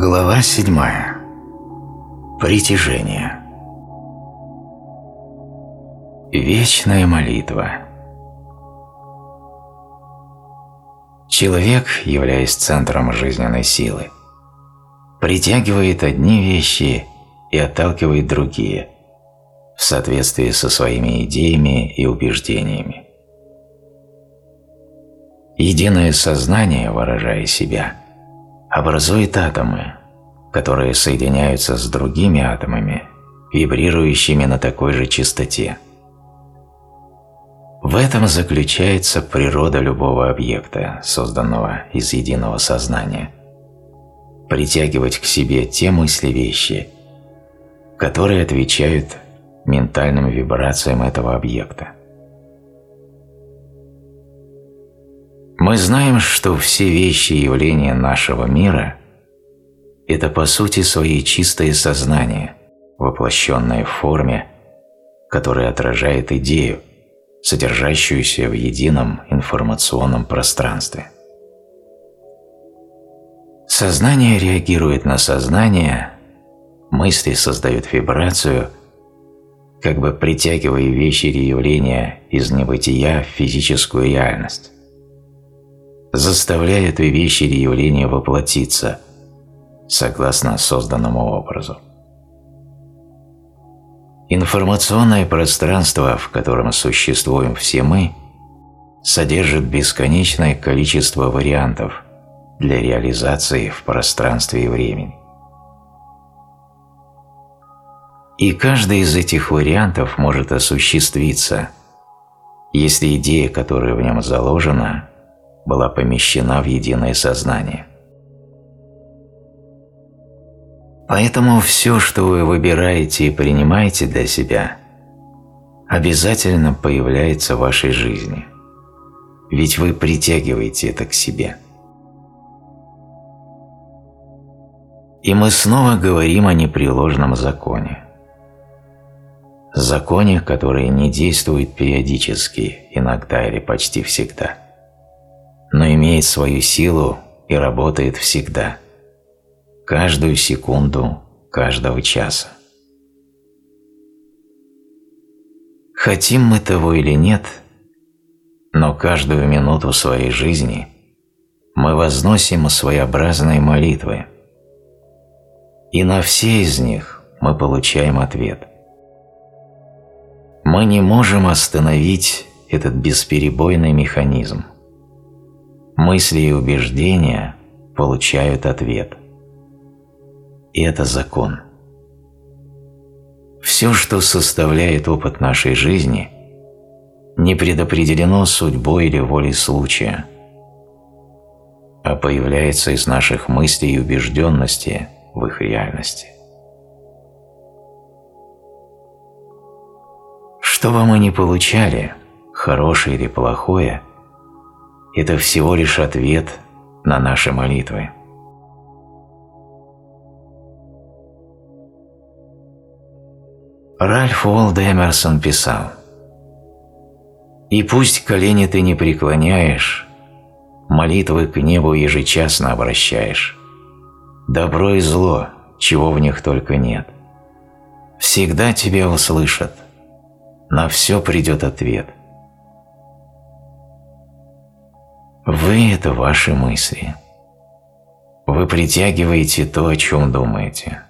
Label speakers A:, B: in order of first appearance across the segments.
A: Глава седьмая. Притяжение. Вечная молитва. Человек, являясь центром жизненной силы, притягивает одни вещи и отталкивает другие в соответствии со своими идеями и убеждениями. Единое сознание, выражая себя, образует атомы, которые соединяются с другими атомами, вибрирующими на такой же частоте. В этом заключается природа любого объекта, созданного из единого сознания. Притягивать к себе те мысли-вещи, которые отвечают ментальным вибрациям этого объекта. Мы знаем, что все вещи и явления нашего мира – это по сути своей чистое сознание, воплощенное в форме, которая отражает идею, содержащуюся в едином информационном пространстве. Сознание реагирует на сознание, мысли создают вибрацию, как бы притягивая вещи или явления из небытия в физическую реальность заставляет вещи или явления воплотиться, согласно созданному образу. Информационное пространство, в котором существуем все мы, содержит бесконечное количество вариантов для реализации в пространстве и времени. И каждый из этих вариантов может осуществиться, если идея, которая в нем заложена, была помещена в единое сознание. Поэтому все, что вы выбираете и принимаете для себя, обязательно появляется в вашей жизни, ведь вы притягиваете это к себе. И мы снова говорим о непреложном законе. Законе, который не действует периодически, иногда или почти всегда – но имеет свою силу и работает всегда, каждую секунду каждого часа. Хотим мы того или нет, но каждую минуту своей жизни мы возносим своеобразные молитвы, и на все из них мы получаем ответ. Мы не можем остановить этот бесперебойный механизм – мысли и убеждения получают ответ. И это закон. Все, что составляет опыт нашей жизни, не предопределено судьбой или волей случая, а появляется из наших мыслей и убежденности в их реальности. Что бы мы ни получали, хорошее или плохое – это всего лишь ответ на наши молитвы. Ральф Уолд Эмерсон писал «И пусть колени ты не преклоняешь, молитвы к небу ежечасно обращаешь. Добро и зло, чего в них только нет. Всегда тебя услышат, на все придет ответ. Вы – это ваши мысли. Вы притягиваете то, о чем думаете.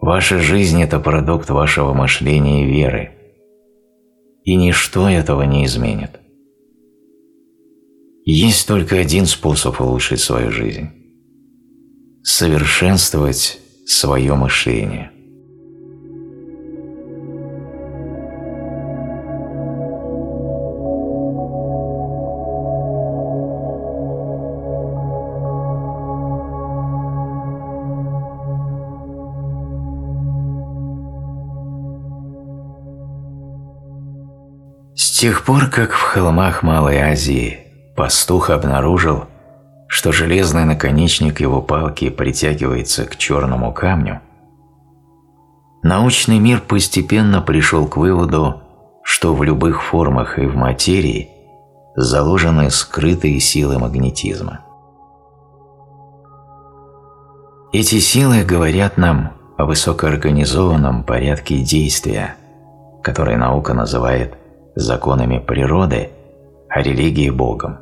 A: Ваша жизнь – это продукт вашего мышления и веры. И ничто этого не изменит. Есть только один способ улучшить свою жизнь – совершенствовать свое мышление – тех пор, как в холмах Малой Азии пастух обнаружил, что железный наконечник его палки притягивается к черному камню, научный мир постепенно пришел к выводу, что в любых формах и в материи заложены скрытые силы магнетизма. Эти силы говорят нам о высокоорганизованном порядке действия, который наука называет законами природы, а религия – Богом.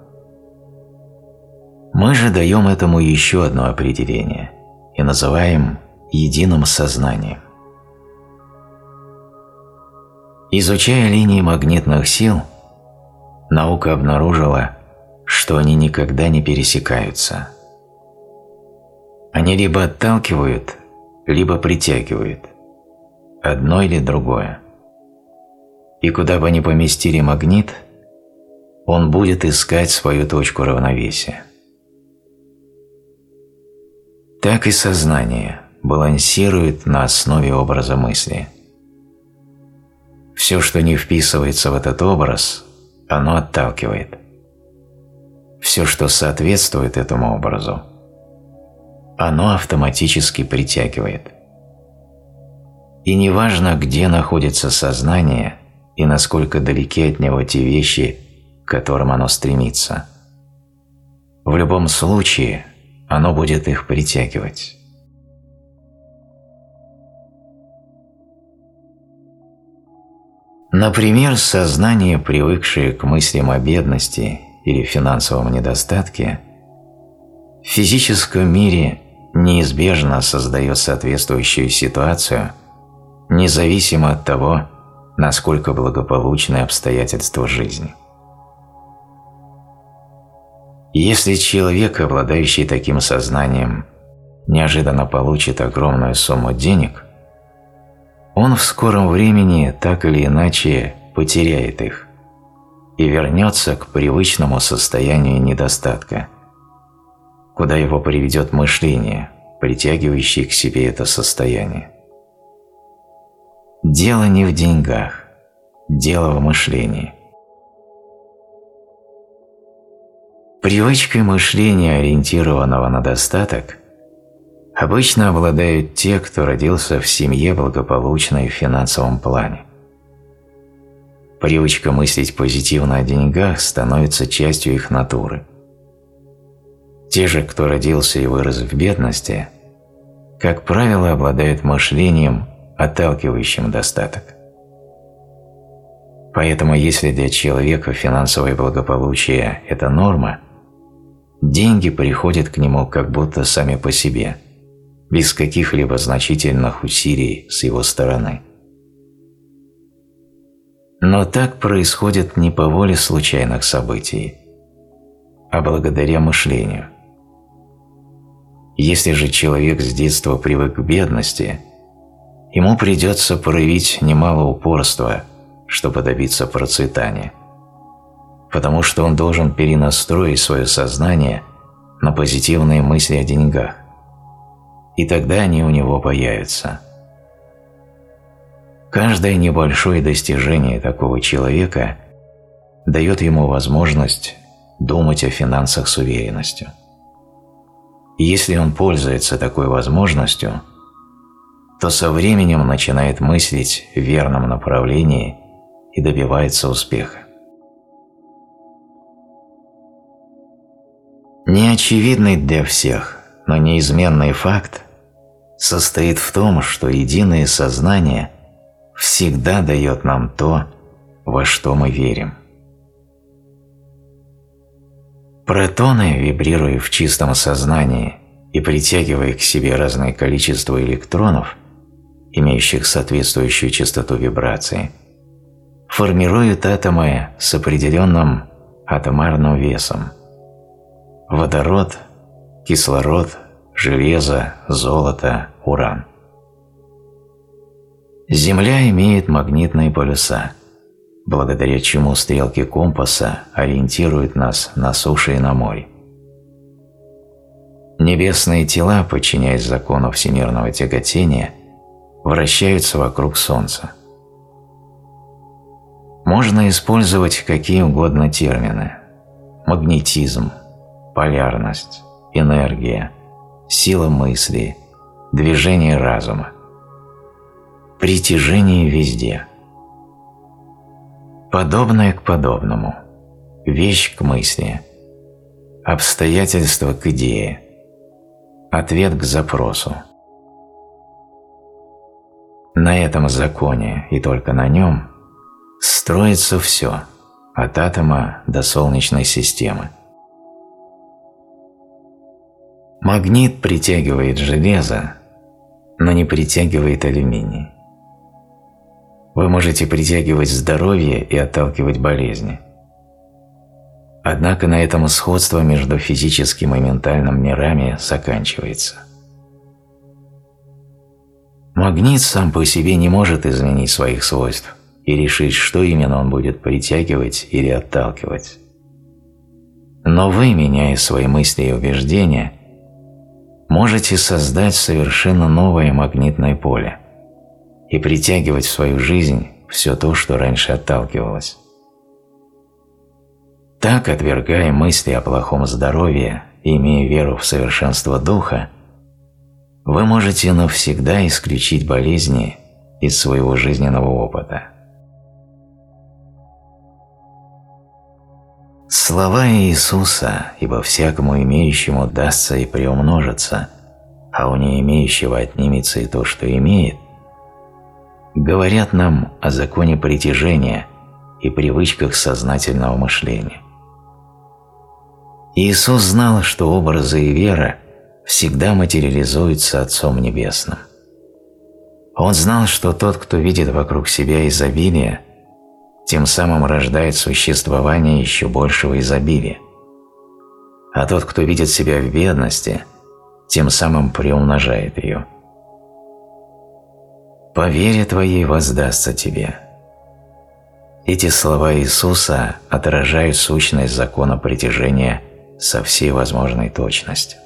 A: Мы же даем этому еще одно определение и называем единым сознанием. Изучая линии магнитных сил, наука обнаружила, что они никогда не пересекаются. Они либо отталкивают, либо притягивают. Одно или другое. И куда бы ни поместили магнит, он будет искать свою точку равновесия. Так и сознание балансирует на основе образа мысли. Все, что не вписывается в этот образ, оно отталкивает. Все, что соответствует этому образу, оно автоматически притягивает. И неважно, где находится сознание и насколько далеки от него те вещи, к которым оно стремится. В любом случае, оно будет их притягивать. Например, сознание, привыкшее к мыслям о бедности или финансовом недостатке, в физическом мире неизбежно создает соответствующую ситуацию, независимо от того, насколько благополучны обстоятельства жизни. Если человек, обладающий таким сознанием, неожиданно получит огромную сумму денег, он в скором времени так или иначе потеряет их и вернется к привычному состоянию недостатка – куда его приведет мышление, притягивающее к себе это состояние. Дело не в деньгах, дело в мышлении. Привычкой мышления, ориентированного на достаток, обычно обладают те, кто родился в семье благополучной в финансовом плане. Привычка мыслить позитивно о деньгах становится частью их натуры – те же, кто родился и вырос в бедности, как правило, обладают мышлением, отталкивающим достаток. Поэтому если для человека финансовое благополучие – это норма, деньги приходят к нему как будто сами по себе, без каких-либо значительных усилий с его стороны. Но так происходит не по воле случайных событий, а благодаря мышлению – если же человек с детства привык к бедности, ему придется проявить немало упорства, чтобы добиться процветания, потому что он должен перенастроить свое сознание на позитивные мысли о деньгах, и тогда они у него появятся. Каждое небольшое достижение такого человека дает ему возможность думать о финансах с уверенностью. И если он пользуется такой возможностью, то со временем начинает мыслить в верном направлении и добивается успеха. Неочевидный для всех, но неизменный факт состоит в том, что единое сознание всегда дает нам то, во что мы верим. Протоны, вибрируя в чистом сознании и притягивая к себе разное количество электронов, имеющих соответствующую частоту вибрации, формируют атомы с определенным атомарным весом. Водород, кислород, железо, золото, уран. Земля имеет магнитные полюса – благодаря чему стрелки компаса ориентируют нас на суше и на море. Небесные тела, подчиняясь закону всемирного тяготения, вращаются вокруг Солнца. Можно использовать какие угодно термины – магнетизм, полярность, энергия, сила мысли, движение разума. Притяжение везде – Подобное к подобному, вещь к мысли, обстоятельство к идее, ответ к запросу. На этом законе и только на нем строится все, от атома до Солнечной системы. Магнит притягивает железо, но не притягивает алюминий. Вы можете притягивать здоровье и отталкивать болезни. Однако на этом сходство между физическим и ментальным мирами заканчивается. Магнит сам по себе не может изменить своих свойств и решить, что именно он будет притягивать или отталкивать. Но вы, меняя свои мысли и убеждения, можете создать совершенно новое магнитное поле и притягивать в свою жизнь все то, что раньше отталкивалось. Так, отвергая мысли о плохом здоровье имея веру в совершенство духа, вы можете навсегда исключить болезни из своего жизненного опыта. Слова Иисуса «Ибо всякому имеющему дастся и приумножится, а у не имеющего отнимется и то, что имеет» говорят нам о законе притяжения и привычках сознательного мышления. Иисус знал, что образы и вера всегда материализуются Отцом Небесным. Он знал, что тот, кто видит вокруг себя изобилие, тем самым рождает существование еще большего изобилия. А тот, кто видит себя в бедности, тем самым приумножает ее. «По вере твоей воздастся тебе». Эти слова Иисуса отражают сущность закона притяжения со всей возможной точностью.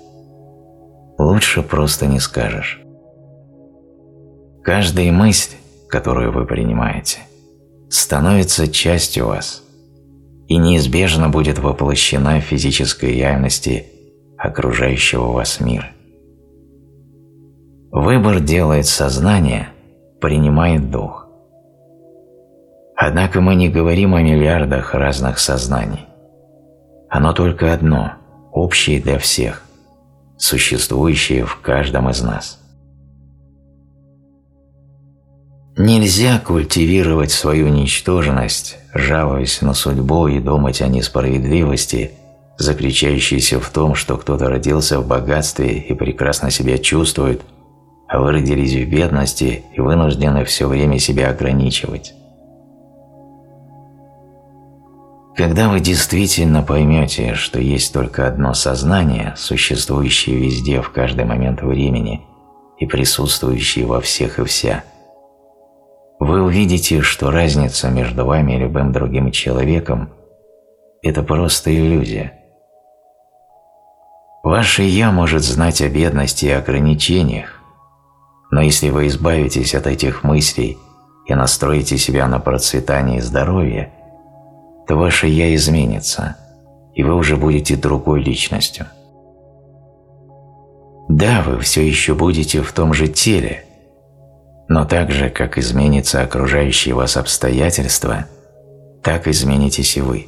A: Лучше просто не скажешь. Каждая мысль, которую вы принимаете – становится частью вас и неизбежно будет воплощена в физической реальности окружающего вас мира. Выбор делает сознание, принимает дух. Однако мы не говорим о миллиардах разных сознаний. Оно только одно, общее для всех, существующее в каждом из нас – Нельзя культивировать свою ничтожность, жалуясь на судьбу и думать о несправедливости, заключающейся в том, что кто-то родился в богатстве и прекрасно себя чувствует, а вы родились в бедности и вынуждены все время себя ограничивать. Когда вы действительно поймете, что есть только одно сознание, существующее везде в каждый момент времени и присутствующее во всех и вся – вы увидите, что разница между вами и любым другим человеком – это просто иллюзия. Ваше «я» может знать о бедности и ограничениях, но если вы избавитесь от этих мыслей и настроите себя на процветание и здоровье, то ваше «я» изменится, и вы уже будете другой личностью. Да, вы все еще будете в том же теле – но так же, как изменится окружающие вас обстоятельства, так изменитесь и вы.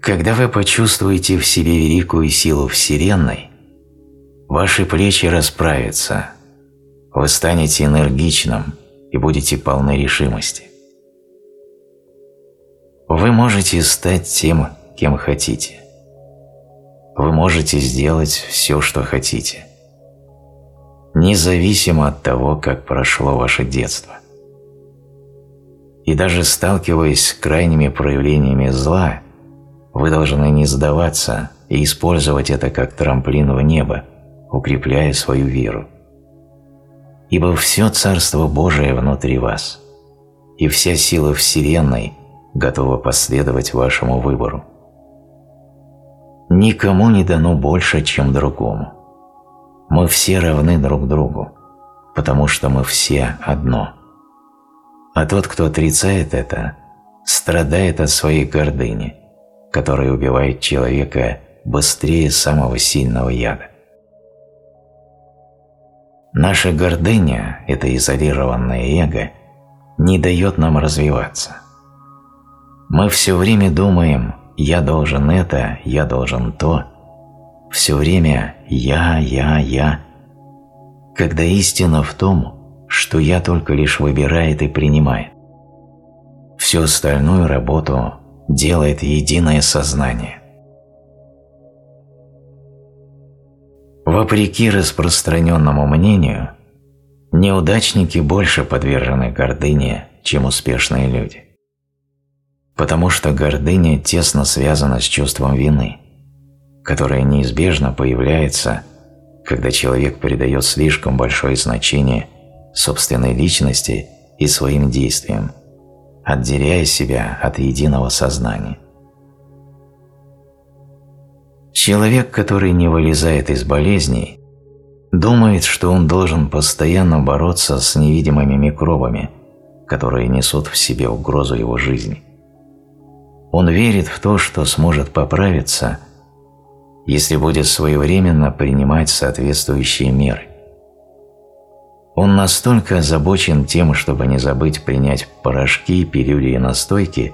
A: Когда вы почувствуете в себе великую силу Вселенной, ваши плечи расправятся, вы станете энергичным и будете полны решимости. Вы можете стать тем, кем хотите. Вы можете сделать все, что хотите независимо от того, как прошло ваше детство. И даже сталкиваясь с крайними проявлениями зла, вы должны не сдаваться и использовать это как трамплин в небо, укрепляя свою веру. Ибо все Царство Божие внутри вас, и вся сила Вселенной готова последовать вашему выбору. Никому не дано больше, чем другому. Мы все равны друг другу, потому что мы все одно. А тот, кто отрицает это, страдает от своей гордыни, которая убивает человека быстрее самого сильного яда. Наша гордыня, это изолированное эго, не дает нам развиваться. Мы все время думаем «я должен это, я должен то», все время «я, я, я», когда истина в том, что «я» только лишь выбирает и принимает. Всю остальную работу делает единое сознание. Вопреки распространенному мнению, неудачники больше подвержены гордыне, чем успешные люди. Потому что гордыня тесно связана с чувством вины, которое неизбежно появляется, когда человек придает слишком большое значение собственной личности и своим действиям, отделяя себя от единого сознания. Человек, который не вылезает из болезней, думает, что он должен постоянно бороться с невидимыми микробами, которые несут в себе угрозу его жизни. Он верит в то, что сможет поправиться, если будет своевременно принимать соответствующие меры. Он настолько озабочен тем, чтобы не забыть принять порошки, пилюли и настойки,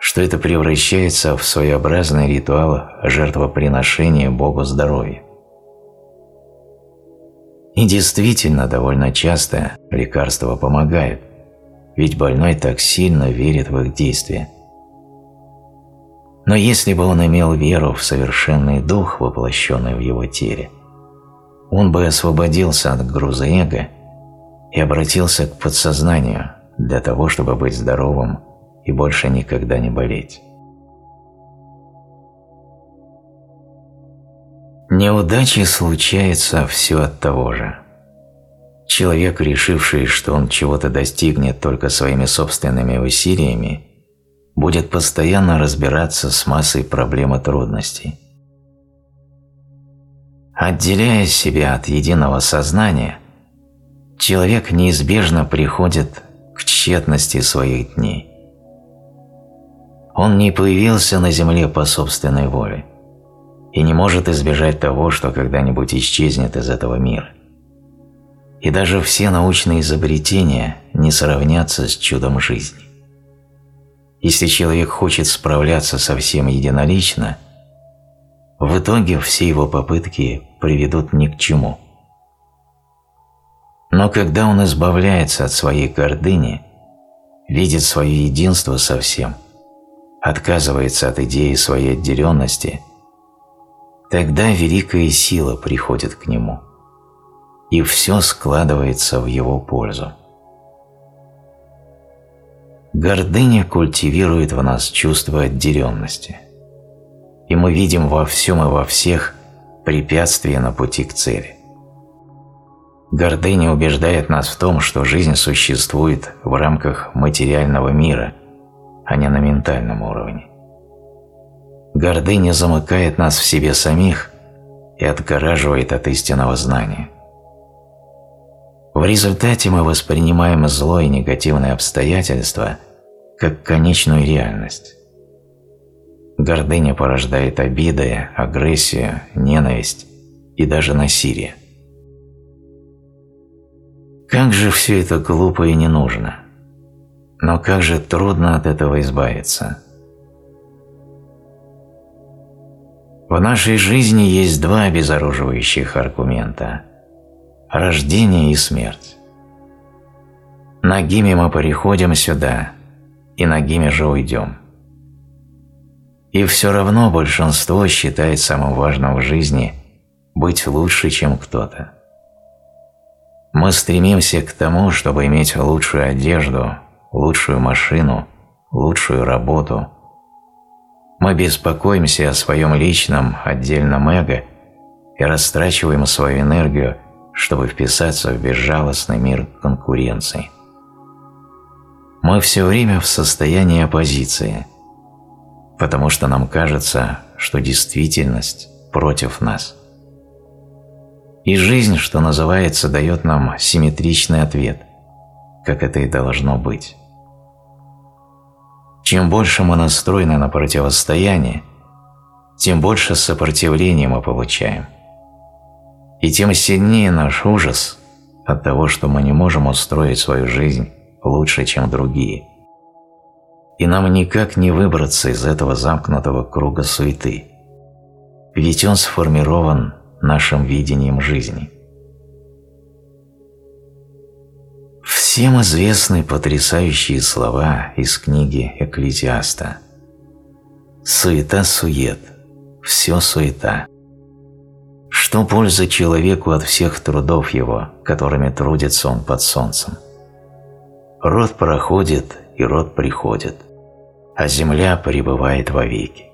A: что это превращается в своеобразный ритуал жертвоприношения Богу здоровья. И действительно, довольно часто лекарства помогают, ведь больной так сильно верит в их действие. Но если бы он имел веру в совершенный дух, воплощенный в его теле, он бы освободился от груза эго и обратился к подсознанию для того, чтобы быть здоровым и больше никогда не болеть. Неудачи случаются все от того же. Человек, решивший, что он чего-то достигнет только своими собственными усилиями, будет постоянно разбираться с массой проблем и трудностей. Отделяя себя от единого сознания, человек неизбежно приходит к тщетности своих дней. Он не появился на земле по собственной воле и не может избежать того, что когда-нибудь исчезнет из этого мира. И даже все научные изобретения не сравнятся с чудом жизни. Если человек хочет справляться со всем единолично – в итоге все его попытки приведут ни к чему. Но когда он избавляется от своей гордыни, видит свое единство со всем, отказывается от идеи своей отделенности, тогда великая сила приходит к нему, и все складывается в его пользу. Гордыня культивирует в нас чувство отделенности – и мы видим во всем и во всех препятствия на пути к цели. Гордыня убеждает нас в том, что жизнь существует в рамках материального мира, а не на ментальном уровне. Гордыня замыкает нас в себе самих и отгораживает от истинного знания. Результате мы воспринимаем зло и негативные обстоятельства как конечную реальность. Гордыня порождает обиды, агрессию, ненависть и даже насилие. Как же все это глупо и не нужно. Но как же трудно от этого избавиться. В нашей жизни есть два обезоруживающих аргумента – рождение и смерть. Нагими мы переходим сюда, и нагими же уйдем. И все равно большинство считает самым важным в жизни быть лучше, чем кто-то. Мы стремимся к тому, чтобы иметь лучшую одежду, лучшую машину, лучшую работу. Мы беспокоимся о своем личном, отдельном эго и растрачиваем свою энергию, чтобы вписаться в безжалостный мир конкуренции. Мы все время в состоянии оппозиции – потому что нам кажется, что действительность против нас. И жизнь, что называется, дает нам симметричный ответ, как это и должно быть. Чем больше мы настроены на противостояние, тем больше сопротивления мы получаем. И тем сильнее наш ужас от того, что мы не можем устроить свою жизнь лучше, чем другие – и нам никак не выбраться из этого замкнутого круга суеты. ведь он сформирован нашим видением жизни. Всем известны потрясающие слова из книги Экклезиаста. «Суета-сует, все суета. Что польза человеку от всех трудов его, которыми трудится он под солнцем? Род проходит, и род приходит, а земля пребывает вовеки.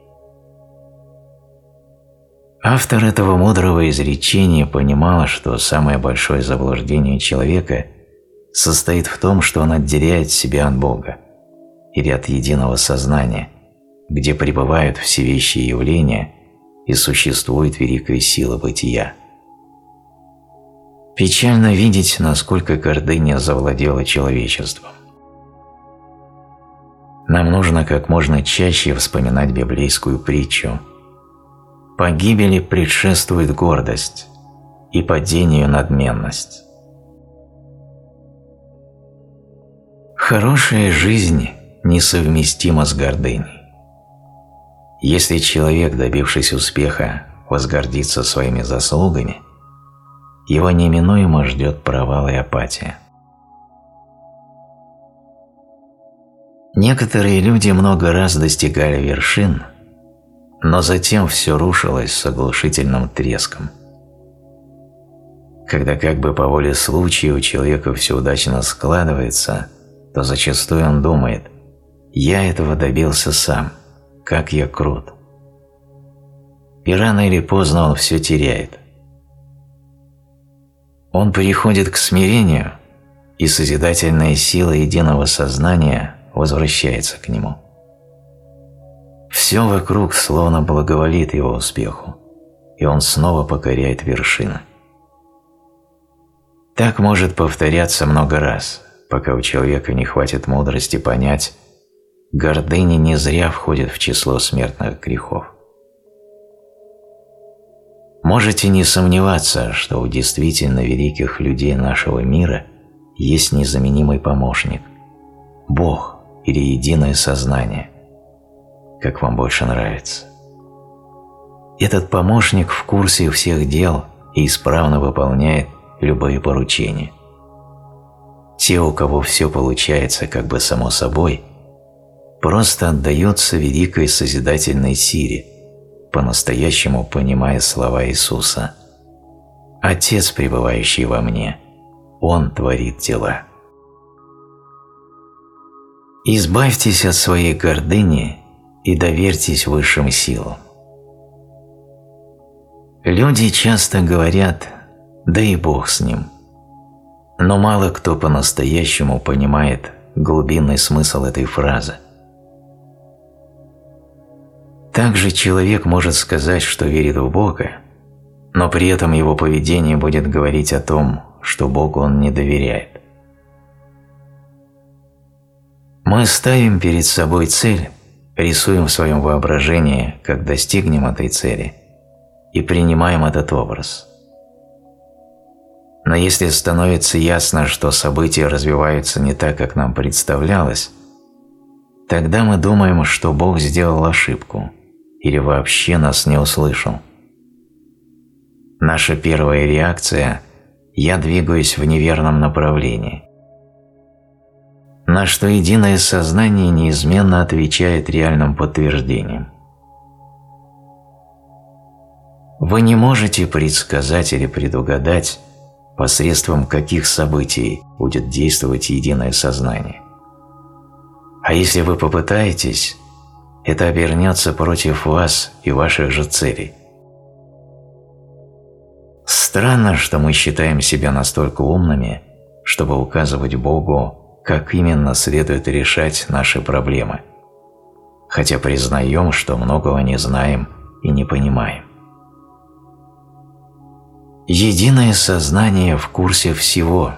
A: Автор этого мудрого изречения понимал, что самое большое заблуждение человека состоит в том, что он отделяет себя от Бога или от единого сознания, где пребывают все вещи и явления и существует великая сила бытия. Печально видеть, насколько гордыня завладела человечеством. Нам нужно как можно чаще вспоминать библейскую притчу – Погибели предшествует гордость и падению надменность. Хорошая жизнь несовместима с гордыней. Если человек, добившись успеха, возгордится своими заслугами, его неминуемо ждет провал и апатия. Некоторые люди много раз достигали вершин – но затем все рушилось с оглушительным треском. Когда как бы по воле случая у человека все удачно складывается, то зачастую он думает «я этого добился сам, как я крут». И рано или поздно он все теряет. Он переходит к смирению, и созидательная сила единого сознания возвращается к нему. Все вокруг словно благоволит его успеху, и он снова покоряет вершины. Так может повторяться много раз, пока у человека не хватит мудрости понять, гордыня не зря входит в число смертных грехов. Можете не сомневаться, что у действительно великих людей нашего мира есть незаменимый помощник – Бог или единое сознание, как вам больше нравится. Этот помощник в курсе всех дел и исправно выполняет любые поручения. Те, у кого все получается как бы само собой, просто отдаются великой созидательной силе, по-настоящему понимая слова Иисуса. «Отец, пребывающий во мне, Он творит дела». Избавьтесь от своей гордыни и доверьтесь высшим силам. Люди часто говорят «да и Бог с ним», но мало кто по-настоящему понимает глубинный смысл этой фразы. Также человек может сказать, что верит в Бога, но при этом его поведение будет говорить о том, что Богу он не доверяет. Мы ставим перед собой цель рисуем в своем воображении, как достигнем этой цели, и принимаем этот образ. Но если становится ясно, что события развиваются не так, как нам представлялось, тогда мы думаем, что Бог сделал ошибку или вообще нас не услышал. Наша первая реакция – «я двигаюсь в неверном направлении», на что единое сознание неизменно отвечает реальным подтверждением. Вы не можете предсказать или предугадать, посредством каких событий будет действовать единое сознание. А если вы попытаетесь, это обернется против вас и ваших же целей. Странно, что мы считаем себя настолько умными, чтобы указывать Богу как именно следует решать наши проблемы, хотя признаем, что многого не знаем и не понимаем. Единое сознание в курсе всего,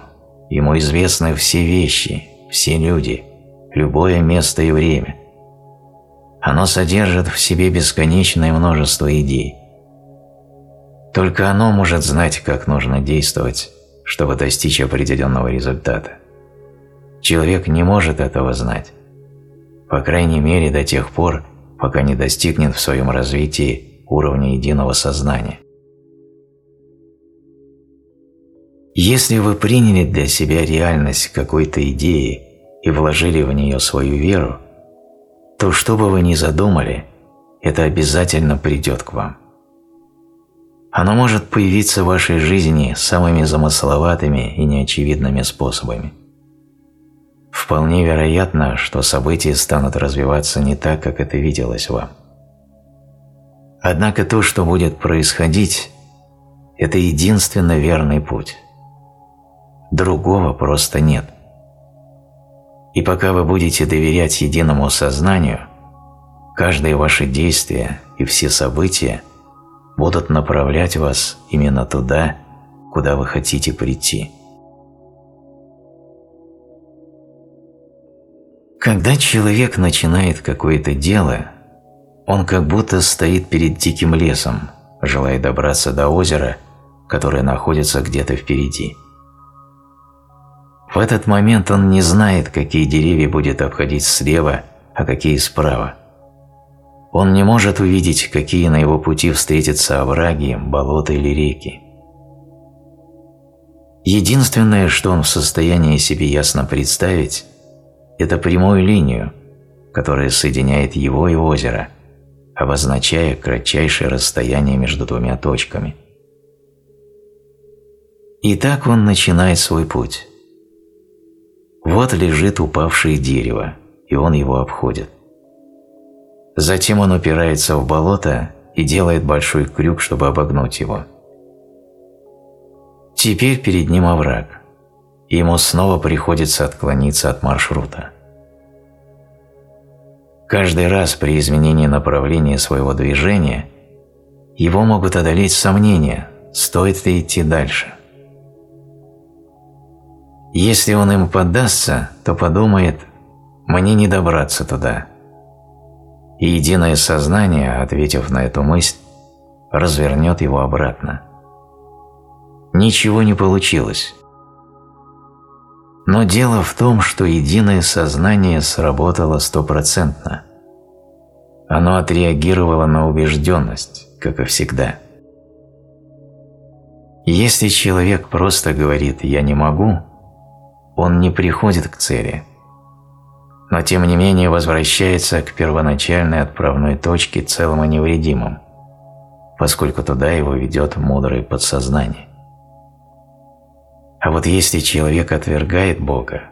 A: ему известны все вещи, все люди, любое место и время. Оно содержит в себе бесконечное множество идей. Только оно может знать, как нужно действовать, чтобы достичь определенного результата. Человек не может этого знать. По крайней мере до тех пор, пока не достигнет в своем развитии уровня единого сознания. Если вы приняли для себя реальность какой-то идеи и вложили в нее свою веру, то что бы вы ни задумали, это обязательно придет к вам. Оно может появиться в вашей жизни самыми замысловатыми и неочевидными способами. Вполне вероятно, что события станут развиваться не так, как это виделось вам. Однако то, что будет происходить, это единственно верный путь. Другого просто нет. И пока вы будете доверять единому сознанию, каждое ваше действие и все события будут направлять вас именно туда, куда вы хотите прийти. Когда человек начинает какое-то дело, он как будто стоит перед диким лесом, желая добраться до озера, которое находится где-то впереди. В этот момент он не знает, какие деревья будет обходить слева, а какие справа. Он не может увидеть, какие на его пути встретятся овраги, болота или реки. Единственное, что он в состоянии себе ясно представить, это прямую линию, которая соединяет его и озеро, обозначая кратчайшее расстояние между двумя точками. И так он начинает свой путь. Вот лежит упавшее дерево, и он его обходит. Затем он упирается в болото и делает большой крюк, чтобы обогнуть его. Теперь перед ним овраг, и ему снова приходится отклониться от маршрута. Каждый раз при изменении направления своего движения его могут одолеть сомнения, стоит ли идти дальше. Если он им поддастся, то подумает «мне не добраться туда». И единое сознание, ответив на эту мысль, развернет его обратно. Ничего не получилось. Но дело в том, что единое сознание сработало стопроцентно. Оно отреагировало на убежденность, как и всегда. Если человек просто говорит «я не могу», он не приходит к цели, но тем не менее возвращается к первоначальной отправной точке целым и невредимым, поскольку туда его ведет мудрое подсознание. А вот если человек отвергает Бога,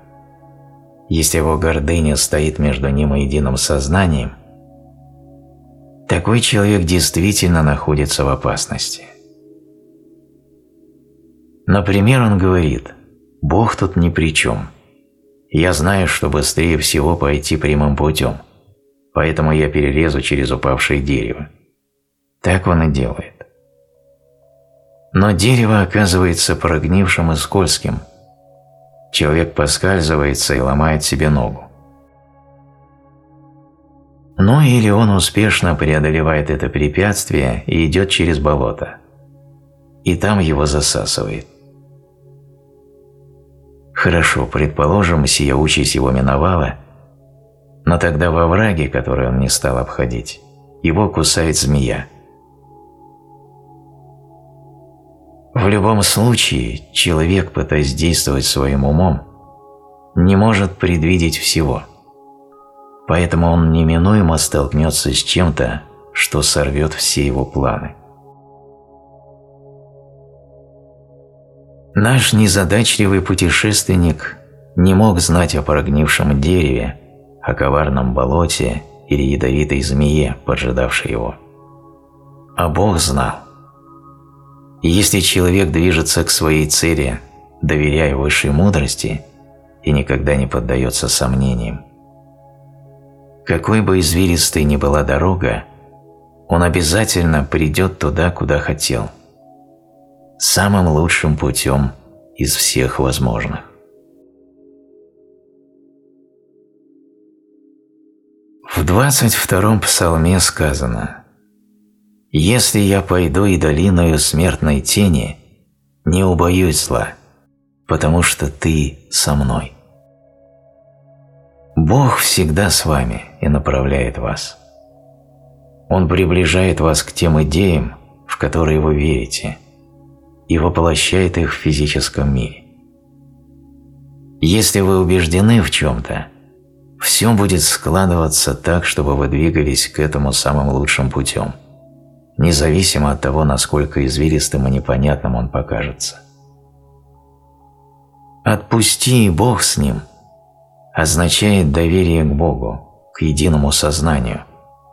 A: если его гордыня стоит между ним и единым сознанием, такой человек действительно находится в опасности. Например, он говорит – Бог тут ни при чем. Я знаю, что быстрее всего пойти прямым путем, поэтому я перелезу через упавшее дерево. Так он и делает. Но дерево оказывается прогнившим и скользким. Человек поскальзывается и ломает себе ногу. Ну или он успешно преодолевает это препятствие и идет через болото. И там его засасывает. Хорошо, предположим, сия участь его миновала, но тогда во враге, который он не стал обходить, его кусает змея. В любом случае, человек, пытаясь действовать своим умом, не может предвидеть всего, поэтому он неминуемо столкнется с чем-то, что сорвет все его планы. Наш незадачливый путешественник не мог знать о прогнившем дереве, о коварном болоте или ядовитой змее, поджидавшей его. А Бог знал. Если человек движется к своей цели, доверяя высшей мудрости и никогда не поддается сомнениям, какой бы извилистой ни была дорога, он обязательно придет туда, куда хотел – самым лучшим путем из всех возможных. В 22-м псалме сказано «Если я пойду и долиною смертной тени, не убоюсь зла, потому что ты со мной». Бог всегда с вами и направляет вас. Он приближает вас к тем идеям, в которые вы верите, и воплощает их в физическом мире. Если вы убеждены в чем-то, все будет складываться так, чтобы вы двигались к этому самым лучшим путем, независимо от того, насколько извилистым и непонятным он покажется. «Отпусти, Бог с ним» означает доверие к Богу, к единому сознанию,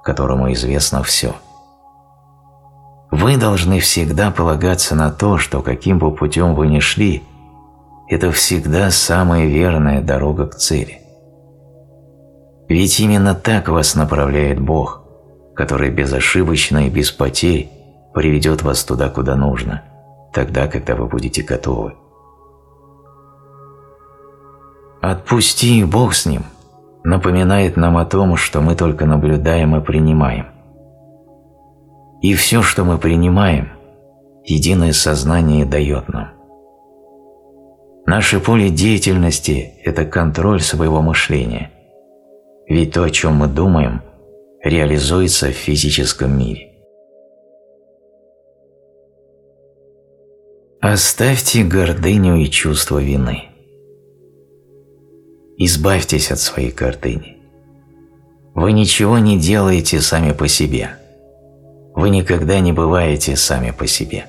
A: которому известно все. Вы должны всегда полагаться на то, что каким бы путем вы ни шли, это всегда самая верная дорога к цели. Ведь именно так вас направляет Бог, который безошибочно и без потерь приведет вас туда, куда нужно, тогда, когда вы будете готовы. «Отпусти, Бог с ним» напоминает нам о том, что мы только наблюдаем и принимаем. И все, что мы принимаем, единое сознание дает нам. Наше поле деятельности – это контроль своего мышления – ведь то, о чем мы думаем, реализуется в физическом мире. Оставьте гордыню и чувство вины. Избавьтесь от своей гордыни. Вы ничего не делаете сами по себе. Вы никогда не бываете сами по себе.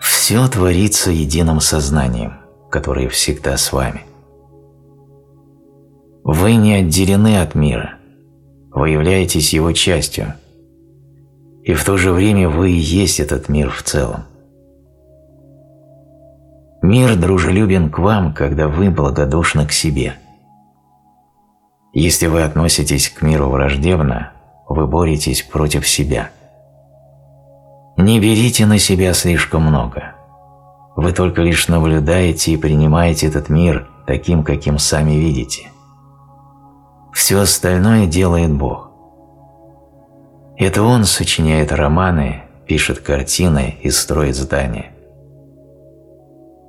A: Все творится единым сознанием, которое всегда с вами. Вы не отделены от мира, вы являетесь его частью, и в то же время вы и есть этот мир в целом. Мир дружелюбен к вам, когда вы благодушны к себе. Если вы относитесь к миру враждебно, вы боретесь против себя. Не берите на себя слишком много. Вы только лишь наблюдаете и принимаете этот мир таким, каким сами видите. Все остальное делает Бог. Это Он сочиняет романы, пишет картины и строит здания.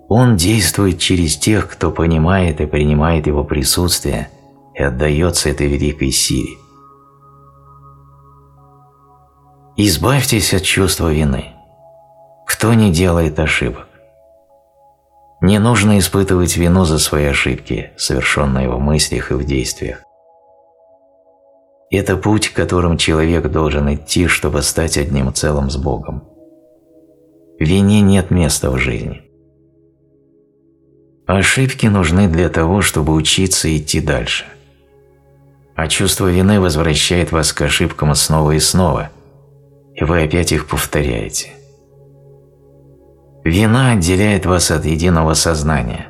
A: Он действует через тех, кто понимает и принимает Его присутствие и отдается этой великой силе. Избавьтесь от чувства вины. Кто не делает ошибок? Не нужно испытывать вину за свои ошибки, совершенные в мыслях и в действиях. Это путь, которым человек должен идти, чтобы стать одним целым с Богом. Вине нет места в жизни. Ошибки нужны для того, чтобы учиться идти дальше. А чувство вины возвращает вас к ошибкам снова и снова, и вы опять их повторяете. Вина отделяет вас от единого сознания,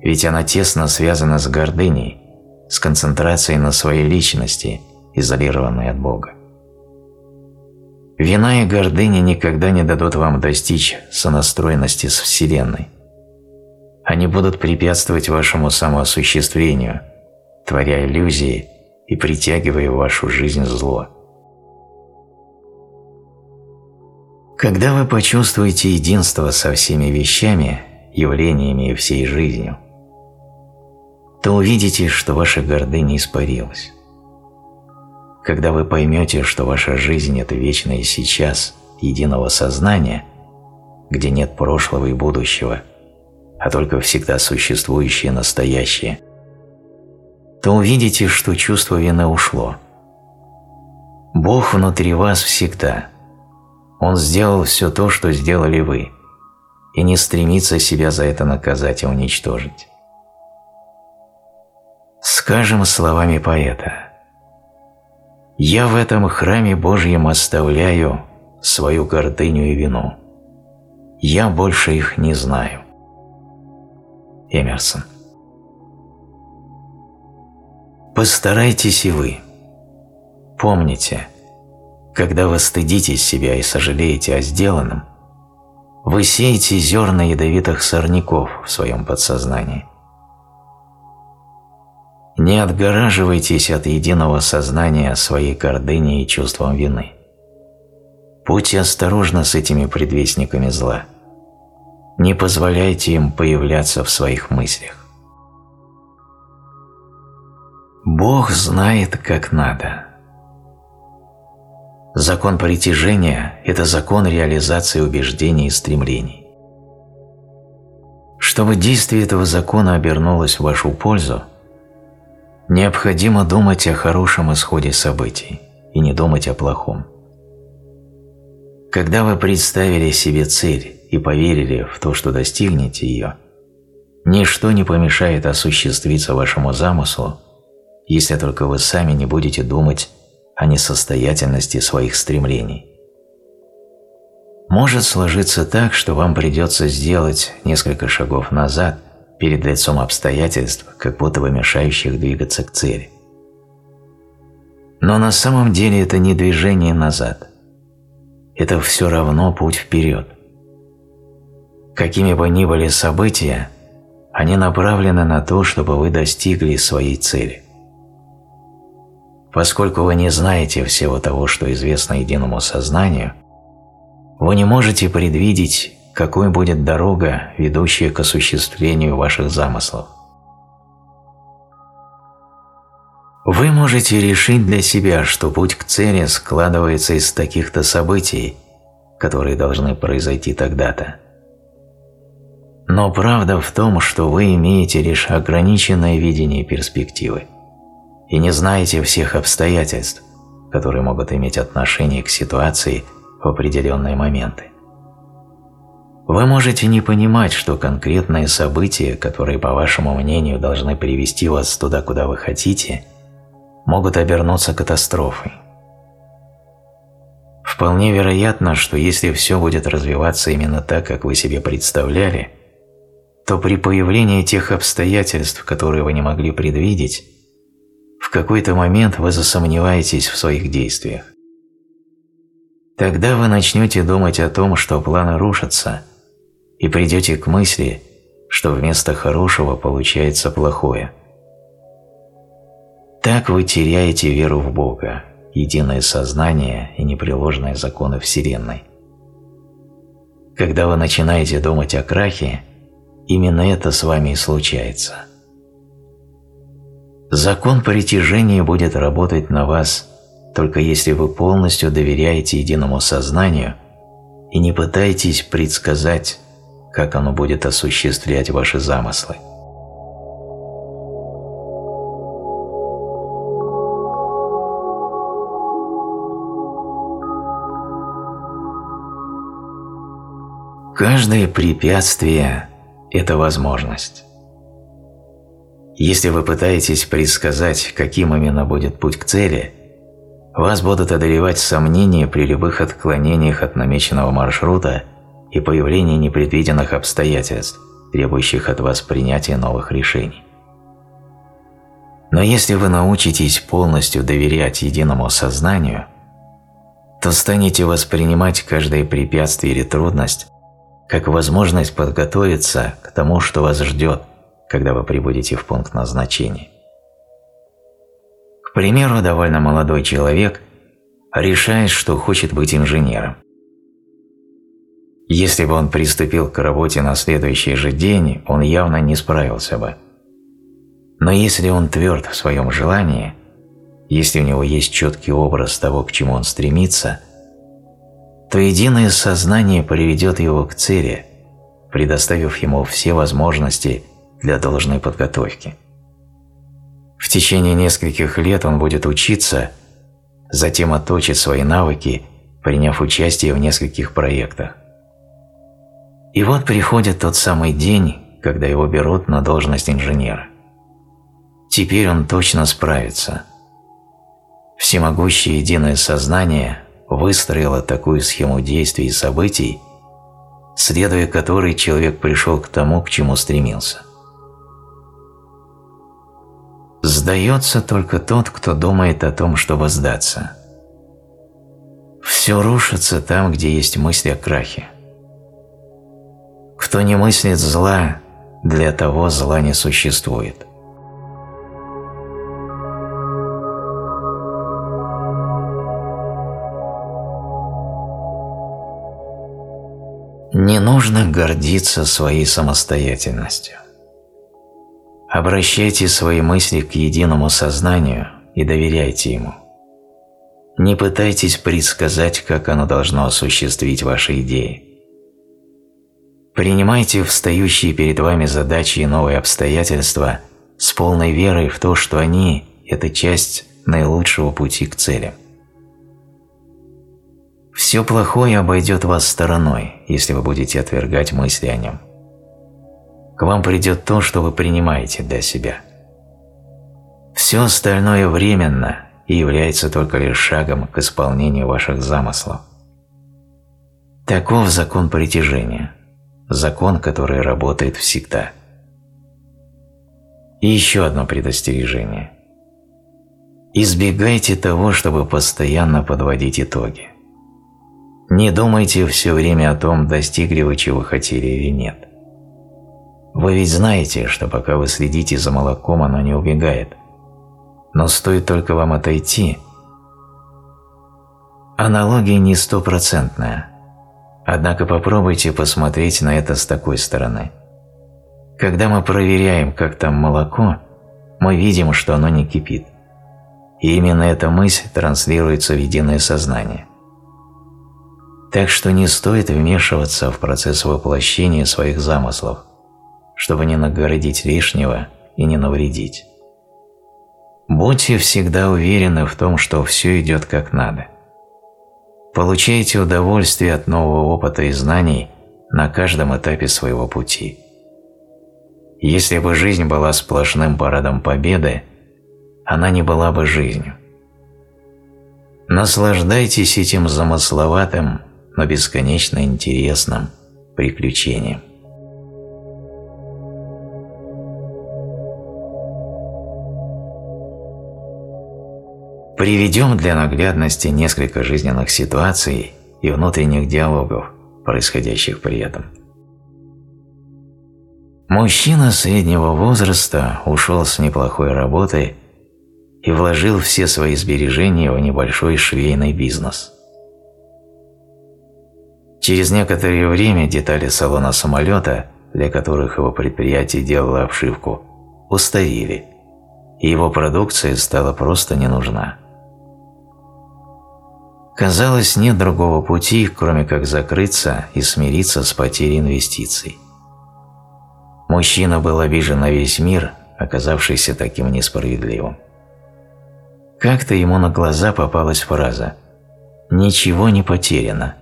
A: ведь она тесно связана с гордыней, с концентрацией на своей личности изолированный от Бога. Вина и гордыня никогда не дадут вам достичь сонастроенности с Вселенной. Они будут препятствовать вашему самоосуществлению, творя иллюзии и притягивая в вашу жизнь зло. Когда вы почувствуете единство со всеми вещами, явлениями и всей жизнью, то увидите, что ваша гордыня испарилась. Когда вы поймете, что ваша жизнь – это вечное сейчас единого сознания, где нет прошлого и будущего, а только всегда существующее настоящее, то увидите, что чувство вины ушло. Бог внутри вас всегда. Он сделал все то, что сделали вы, и не стремится себя за это наказать и уничтожить. Скажем словами поэта – я в этом храме Божьем оставляю свою гордыню и вину. Я больше их не знаю. Эмерсон. Постарайтесь и вы. Помните, когда вы стыдитесь себя и сожалеете о сделанном, вы сеете зерна ядовитых сорняков в своем подсознании. Не отгораживайтесь от единого сознания своей гордыни и чувством вины. Будьте осторожны с этими предвестниками зла. Не позволяйте им появляться в своих мыслях. Бог знает, как надо. Закон притяжения – это закон реализации убеждений и стремлений. Чтобы действие этого закона обернулось в вашу пользу, необходимо думать о хорошем исходе событий и не думать о плохом. Когда вы представили себе цель и поверили в то, что достигнете ее, ничто не помешает осуществиться вашему замыслу, если только вы сами не будете думать о несостоятельности своих стремлений. Может сложиться так, что вам придется сделать несколько шагов назад перед лицом обстоятельств, как будто бы мешающих двигаться к цели. Но на самом деле это не движение назад. Это все равно путь вперед. Какими бы ни были события, они направлены на то, чтобы вы достигли своей цели. Поскольку вы не знаете всего того, что известно единому сознанию, вы не можете предвидеть, какой будет дорога, ведущая к осуществлению ваших замыслов. Вы можете решить для себя, что путь к цели складывается из таких-то событий, которые должны произойти тогда-то. Но правда в том, что вы имеете лишь ограниченное видение перспективы и не знаете всех обстоятельств, которые могут иметь отношение к ситуации в определенные моменты. Вы можете не понимать, что конкретные события, которые, по вашему мнению, должны привести вас туда, куда вы хотите, могут обернуться катастрофой. Вполне вероятно, что если все будет развиваться именно так, как вы себе представляли, то при появлении тех обстоятельств, которые вы не могли предвидеть, в какой-то момент вы засомневаетесь в своих действиях. Тогда вы начнете думать о том, что планы рушатся, и придете к мысли, что вместо хорошего получается плохое. Так вы теряете веру в Бога, единое сознание и непреложные законы Вселенной. Когда вы начинаете думать о крахе, именно это с вами и случается – Закон притяжения будет работать на вас только если вы полностью доверяете единому сознанию и не пытаетесь предсказать, как оно будет осуществлять ваши замыслы. Каждое препятствие – это возможность. Если вы пытаетесь предсказать, каким именно будет путь к цели, вас будут одолевать сомнения при любых отклонениях от намеченного маршрута и появлении непредвиденных обстоятельств, требующих от вас принятия новых решений. Но если вы научитесь полностью доверять единому сознанию, то станете воспринимать каждое препятствие или трудность как возможность подготовиться к тому, что вас ждет, когда вы прибудете в пункт назначения. К примеру, довольно молодой человек решает, что хочет быть инженером. Если бы он приступил к работе на следующий же день, он явно не справился бы. Но если он тверд в своем желании, если у него есть четкий образ того, к чему он стремится, то единое сознание приведет его к цели, предоставив ему все возможности для должной подготовки. В течение нескольких лет он будет учиться, затем отточит свои навыки, приняв участие в нескольких проектах. И вот приходит тот самый день, когда его берут на должность инженера. Теперь он точно справится. Всемогущее единое сознание выстроило такую схему действий и событий, следуя которой человек пришел к тому, к чему стремился. Сдается только тот, кто думает о том, чтобы сдаться. Все рушится там, где есть мысль о крахе. Кто не мыслит зла, для того зла не существует. Не нужно гордиться своей самостоятельностью. Обращайте свои мысли к единому сознанию и доверяйте ему. Не пытайтесь предсказать, как оно должно осуществить ваши идеи. Принимайте встающие перед вами задачи и новые обстоятельства с полной верой в то, что они – это часть наилучшего пути к целям. Все плохое обойдет вас стороной, если вы будете отвергать мысли о нем. К вам придет то, что вы принимаете для себя. Все остальное временно и является только лишь шагом к исполнению ваших замыслов. Таков закон притяжения, закон, который работает всегда. И еще одно предостережение. Избегайте того, чтобы постоянно подводить итоги. Не думайте все время о том, достигли вы чего хотели или нет. Вы ведь знаете, что пока вы следите за молоком, оно не убегает. Но стоит только вам отойти. Аналогия не стопроцентная. Однако попробуйте посмотреть на это с такой стороны. Когда мы проверяем, как там молоко, мы видим, что оно не кипит. И именно эта мысль транслируется в единое сознание. Так что не стоит вмешиваться в процесс воплощения своих замыслов, чтобы не нагородить лишнего и не навредить. Будьте всегда уверены в том, что все идет как надо. Получайте удовольствие от нового опыта и знаний на каждом этапе своего пути. Если бы жизнь была сплошным парадом победы, она не была бы жизнью. Наслаждайтесь этим замысловатым, но бесконечно интересным приключением. Приведем для наглядности несколько жизненных ситуаций и внутренних диалогов, происходящих при этом. Мужчина среднего возраста ушел с неплохой работы и вложил все свои сбережения в небольшой швейный бизнес. Через некоторое время детали салона самолета, для которых его предприятие делало обшивку, устарели, и его продукция стала просто не нужна. Казалось, нет другого пути, кроме как закрыться и смириться с потерей инвестиций. Мужчина был обижен на весь мир, оказавшийся таким несправедливым. Как-то ему на глаза попалась фраза «Ничего не потеряно»,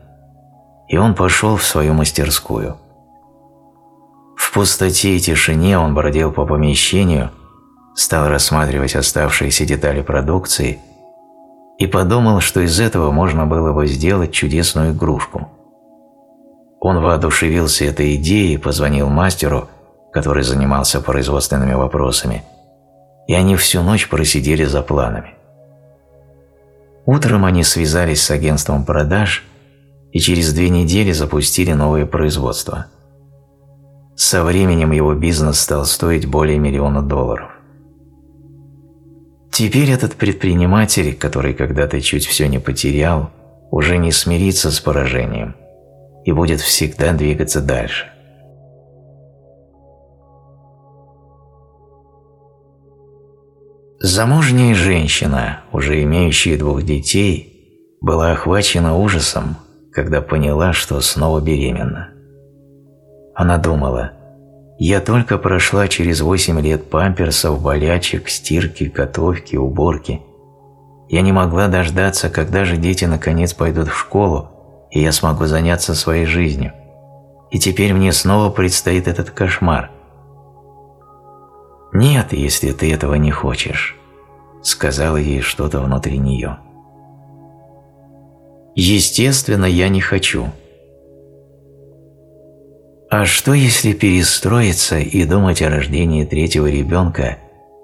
A: и он пошел в свою мастерскую. В пустоте и тишине он бродил по помещению, стал рассматривать оставшиеся детали продукции – и подумал, что из этого можно было бы сделать чудесную игрушку. Он воодушевился этой идеей и позвонил мастеру, который занимался производственными вопросами, и они всю ночь просидели за планами. Утром они связались с агентством продаж и через две недели запустили новое производство. Со временем его бизнес стал стоить более миллиона долларов. Теперь этот предприниматель, который когда-то чуть все не потерял, уже не смирится с поражением и будет всегда двигаться дальше. Замужняя женщина, уже имеющая двух детей, была охвачена ужасом, когда поняла, что снова беременна. Она думала – я только прошла через восемь лет памперсов, болячек, стирки, готовки, уборки. Я не могла дождаться, когда же дети наконец пойдут в школу, и я смогу заняться своей жизнью. И теперь мне снова предстоит этот кошмар. «Нет, если ты этого не хочешь», — сказала ей что-то внутри нее. «Естественно, я не хочу», а что если перестроиться и думать о рождении третьего ребенка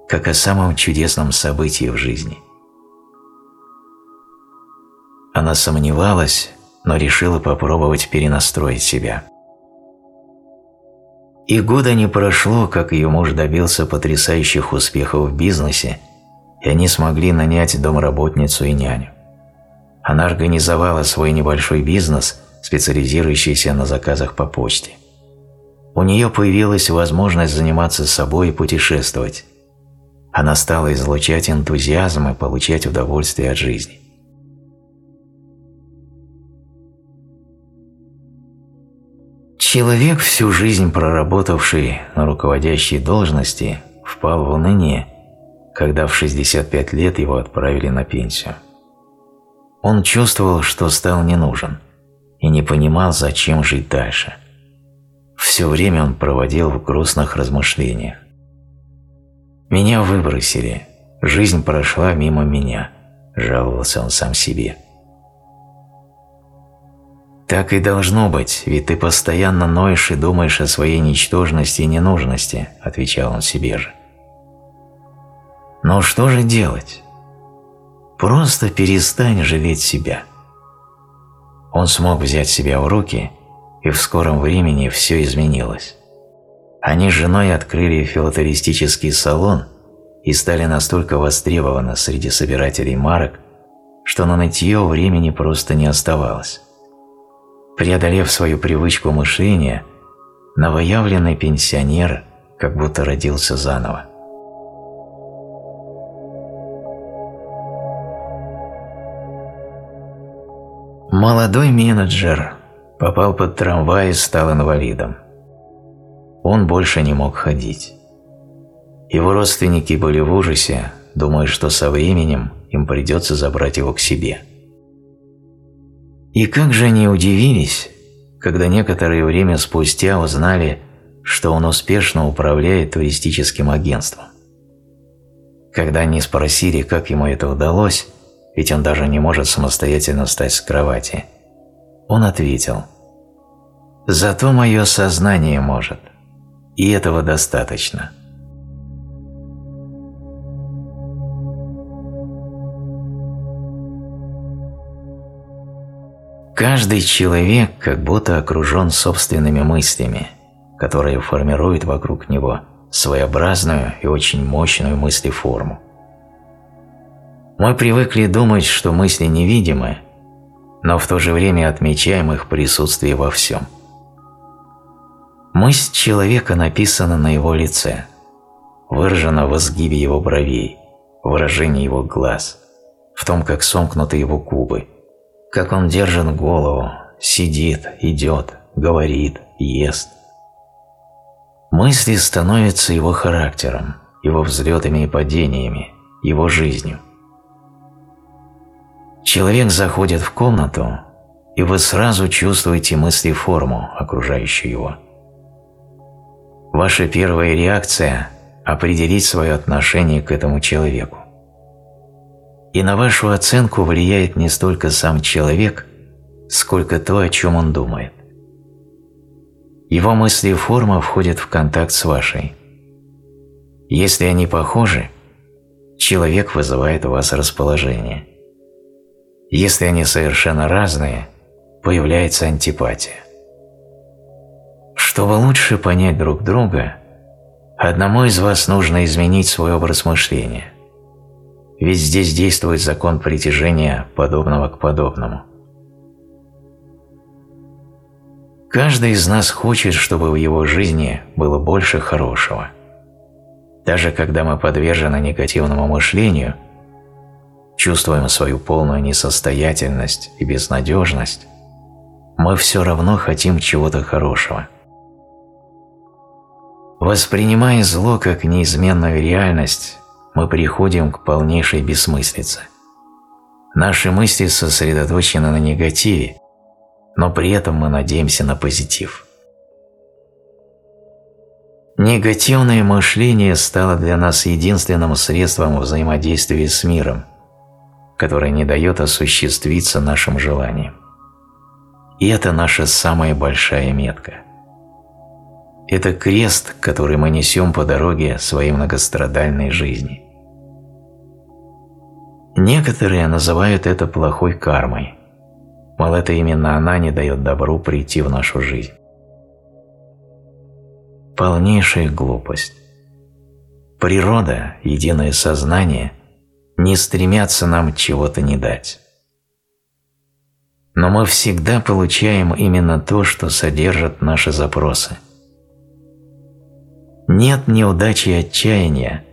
A: как о самом чудесном событии в жизни? Она сомневалась, но решила попробовать перенастроить себя. И года не прошло, как ее муж добился потрясающих успехов в бизнесе, и они смогли нанять домработницу и няню. Она организовала свой небольшой бизнес, специализирующийся на заказах по почте у нее появилась возможность заниматься собой и путешествовать. Она стала излучать энтузиазм и получать удовольствие от жизни. Человек, всю жизнь проработавший на руководящей должности, впал в уныние, когда в 65 лет его отправили на пенсию. Он чувствовал, что стал не нужен, и не понимал, зачем жить дальше – все время он проводил в грустных размышлениях. «Меня выбросили, жизнь прошла мимо меня», – жаловался он сам себе. Так и должно быть, ведь ты постоянно ноешь и думаешь о своей ничтожности и ненужности, отвечал он себе же. Но что же делать? Просто перестань жалеть себя. Он смог взять себя в руки, и в скором времени все изменилось. Они с женой открыли филателистический салон и стали настолько востребованы среди собирателей марок, что на нытье времени просто не оставалось. Преодолев свою привычку мышления, новоявленный пенсионер как будто родился заново. Молодой менеджер попал под трамвай и стал инвалидом. Он больше не мог ходить. Его родственники были в ужасе, думая, что со временем им придется забрать его к себе. И как же они удивились, когда некоторое время спустя узнали, что он успешно управляет туристическим агентством. Когда они спросили, как ему это удалось, ведь он даже не может самостоятельно встать с кровати, он ответил «Зато мое сознание может, и этого достаточно». Каждый человек как будто окружен собственными мыслями, которые формируют вокруг него своеобразную и очень мощную мыслеформу. Мы привыкли думать, что мысли невидимы, но в то же время отмечаем их присутствие во всем. Мысль человека написана на его лице, выражена в изгибе его бровей, выражении его глаз, в том, как сомкнуты его губы – как он держит голову, сидит, идет, говорит, ест. Мысли становятся его характером, его взлетами и падениями, его жизнью. Человек заходит в комнату, и вы сразу чувствуете мысли-форму, окружающую его. Ваша первая реакция – определить свое отношение к этому человеку и на вашу оценку влияет не столько сам человек, сколько то, о чем он думает. Его мысли и форма входят в контакт с вашей. Если они похожи, человек вызывает у вас расположение. Если они совершенно разные, появляется антипатия. Чтобы лучше понять друг друга, одному из вас нужно изменить свой образ мышления ведь здесь действует закон притяжения подобного к подобному. Каждый из нас хочет, чтобы в его жизни было больше хорошего. Даже когда мы подвержены негативному мышлению, чувствуем свою полную несостоятельность и безнадежность, мы все равно хотим чего-то хорошего. Воспринимая зло как неизменную реальность, мы приходим к полнейшей бессмыслице. Наши мысли сосредоточены на негативе, но при этом мы надеемся на позитив. Негативное мышление стало для нас единственным средством взаимодействия с миром, которое не дает осуществиться нашим желаниям. И это наша самая большая метка. Это крест, который мы несем по дороге своей многострадальной жизни. Некоторые называют это плохой кармой, мол, это именно она не дает добру прийти в нашу жизнь. Полнейшая глупость. Природа, единое сознание, не стремятся нам чего-то не дать. Но мы всегда получаем именно то, что содержат наши запросы. Нет неудачи и отчаяния,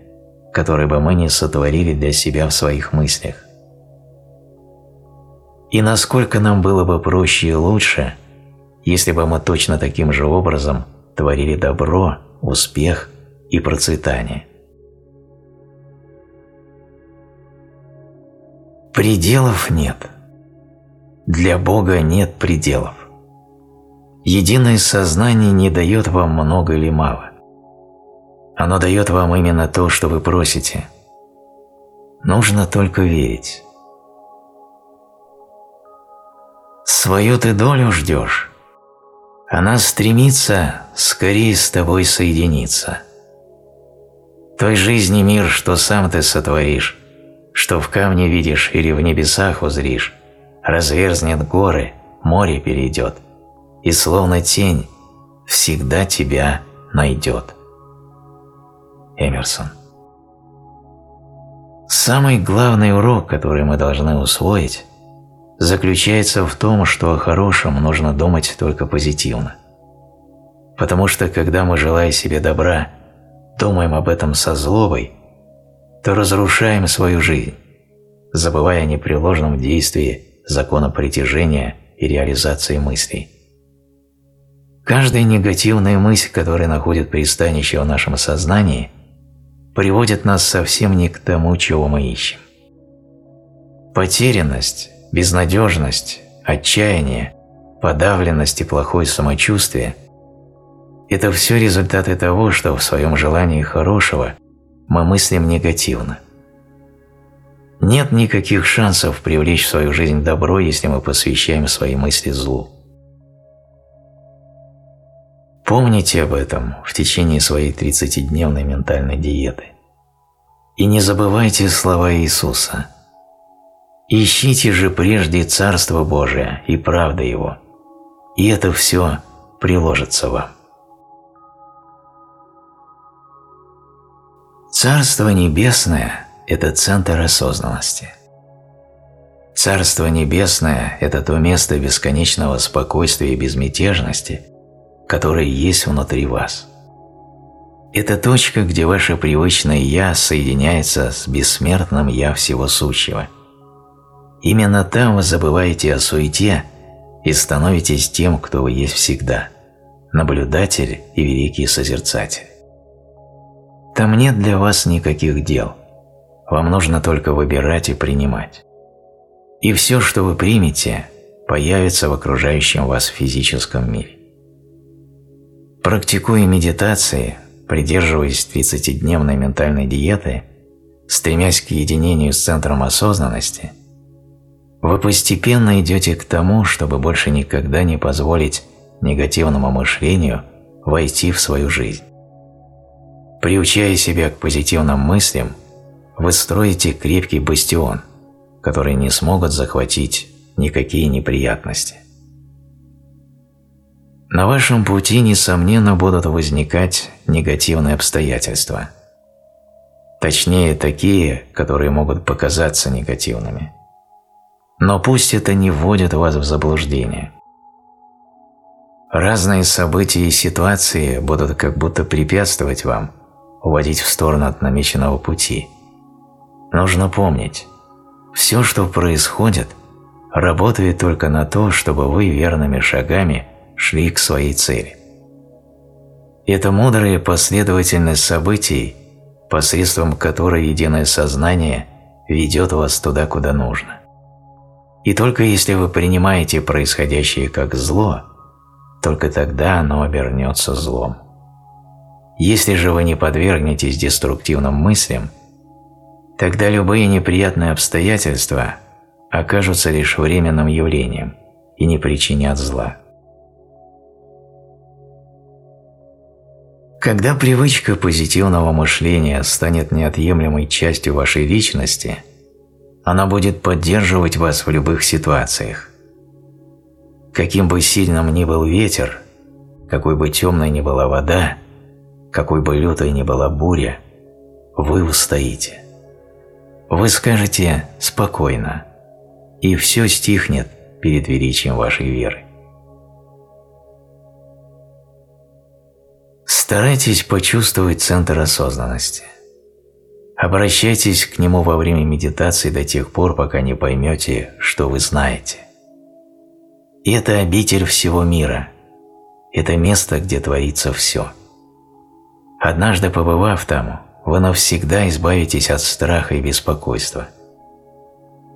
A: который бы мы не сотворили для себя в своих мыслях. И насколько нам было бы проще и лучше, если бы мы точно таким же образом творили добро, успех и процветание. Пределов нет. Для Бога нет пределов. Единое сознание не дает вам много или мало. Оно дает вам именно то, что вы просите. Нужно только верить. Свою ты долю ждешь. Она стремится скорее с тобой соединиться. Той жизни мир, что сам ты сотворишь, что в камне видишь или в небесах узришь, разверзнет горы, море перейдет, и словно тень всегда тебя найдет. Эмерсон Самый главный урок, который мы должны усвоить, заключается в том, что о хорошем нужно думать только позитивно. Потому что когда мы, желая себе добра, думаем об этом со злобой, то разрушаем свою жизнь, забывая о непреложном действии закона притяжения и реализации мыслей. Каждая негативная мысль, которая находит пристанище в нашем сознании, приводит нас совсем не к тому, чего мы ищем. Потерянность безнадежность, отчаяние, подавленность и плохое самочувствие – это все результаты того, что в своем желании хорошего мы мыслим негативно. Нет никаких шансов привлечь в свою жизнь добро, если мы посвящаем свои мысли злу. Помните об этом в течение своей 30-дневной ментальной диеты. И не забывайте слова Иисуса – Ищите же прежде Царство Божие и правда Его, и это все приложится вам. Царство Небесное – это центр осознанности. Царство Небесное – это то место бесконечного спокойствия и безмятежности, которое есть внутри вас. Это точка, где ваше привычное «я» соединяется с бессмертным «я» всего сущего – Именно там вы забываете о суете и становитесь тем, кто вы есть всегда – наблюдатель и великий созерцатель. Там нет для вас никаких дел. Вам нужно только выбирать и принимать. И все, что вы примете, появится в окружающем вас физическом мире. Практикуя медитации, придерживаясь 30-дневной ментальной диеты, стремясь к единению с центром осознанности – вы постепенно идете к тому, чтобы больше никогда не позволить негативному мышлению войти в свою жизнь. Приучая себя к позитивным мыслям, вы строите крепкий бастион, который не смогут захватить никакие неприятности. На вашем пути, несомненно, будут возникать негативные обстоятельства. Точнее, такие, которые могут показаться негативными. Но пусть это не вводит вас в заблуждение. Разные события и ситуации будут как будто препятствовать вам, уводить в сторону от намеченного пути. Нужно помнить, все, что происходит, работает только на то, чтобы вы верными шагами шли к своей цели. Это мудрая последовательность событий, посредством которой единое сознание ведет вас туда, куда нужно. И только если вы принимаете происходящее как зло, только тогда оно обернется злом. Если же вы не подвергнетесь деструктивным мыслям, тогда любые неприятные обстоятельства окажутся лишь временным явлением и не причинят зла. Когда привычка позитивного мышления станет неотъемлемой частью вашей личности – она будет поддерживать вас в любых ситуациях. Каким бы сильным ни был ветер, какой бы темной ни была вода, какой бы лютой ни была буря, вы устоите. Вы скажете «спокойно», и все стихнет перед величием вашей веры. Старайтесь почувствовать центр осознанности – Обращайтесь к нему во время медитации до тех пор, пока не поймете, что вы знаете. Это обитель всего мира. Это место, где творится все. Однажды побывав там, вы навсегда избавитесь от страха и беспокойства.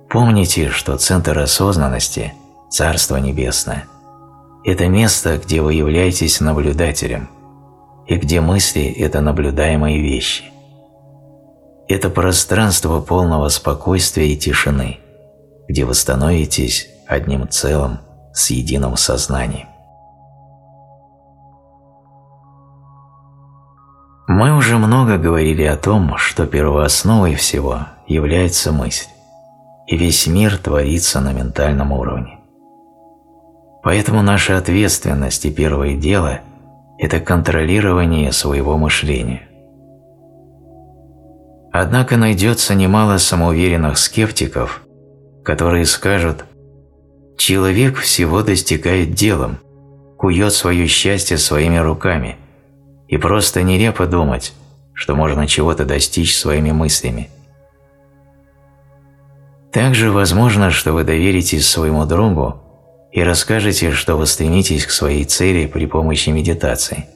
A: Помните, что центр осознанности – Царство Небесное – это место, где вы являетесь наблюдателем, и где мысли – это наблюдаемые вещи. Это пространство полного спокойствия и тишины, где вы становитесь одним целым с единым сознанием. Мы уже много говорили о том, что первоосновой всего является мысль, и весь мир творится на ментальном уровне. Поэтому наша ответственность и первое дело – это контролирование своего мышления. Однако найдется немало самоуверенных скептиков, которые скажут «Человек всего достигает делом, кует свое счастье своими руками – и просто нелепо думать, что можно чего-то достичь своими мыслями. Также возможно, что вы доверитесь своему другу и расскажете, что вы стремитесь к своей цели при помощи медитации.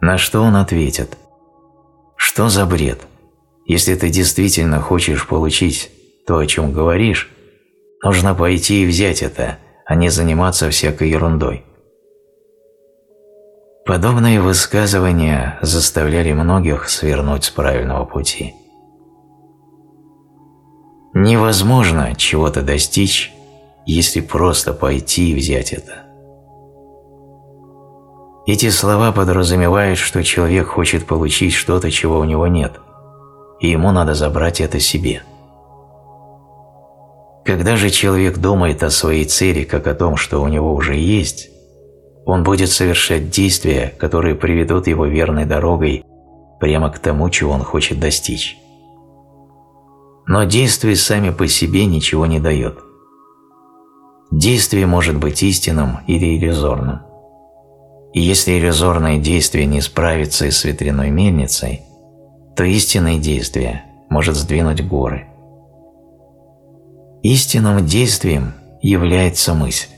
A: На что он ответит? Что за бред? Если ты действительно хочешь получить то, о чем говоришь, нужно пойти и взять это, а не заниматься всякой ерундой. Подобные высказывания заставляли многих свернуть с правильного пути. Невозможно чего-то достичь, если просто пойти и взять это. Эти слова подразумевают, что человек хочет получить что-то, чего у него нет, и ему надо забрать это себе. Когда же человек думает о своей цели как о том, что у него уже есть, он будет совершать действия, которые приведут его верной дорогой прямо к тому, чего он хочет достичь. Но действия сами по себе ничего не дают. Действие может быть истинным или иллюзорным. И если иллюзорное действие не справится с ветряной мельницей, то истинное действие может сдвинуть горы. Истинным действием является мысль.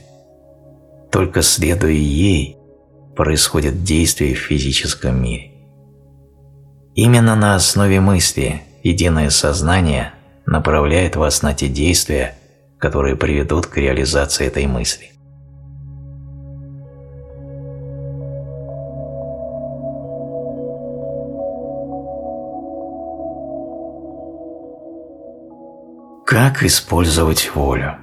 A: Только следуя ей, происходит действие в физическом мире. Именно на основе мысли единое сознание направляет вас на те действия, которые приведут к реализации этой мысли. Как использовать волю?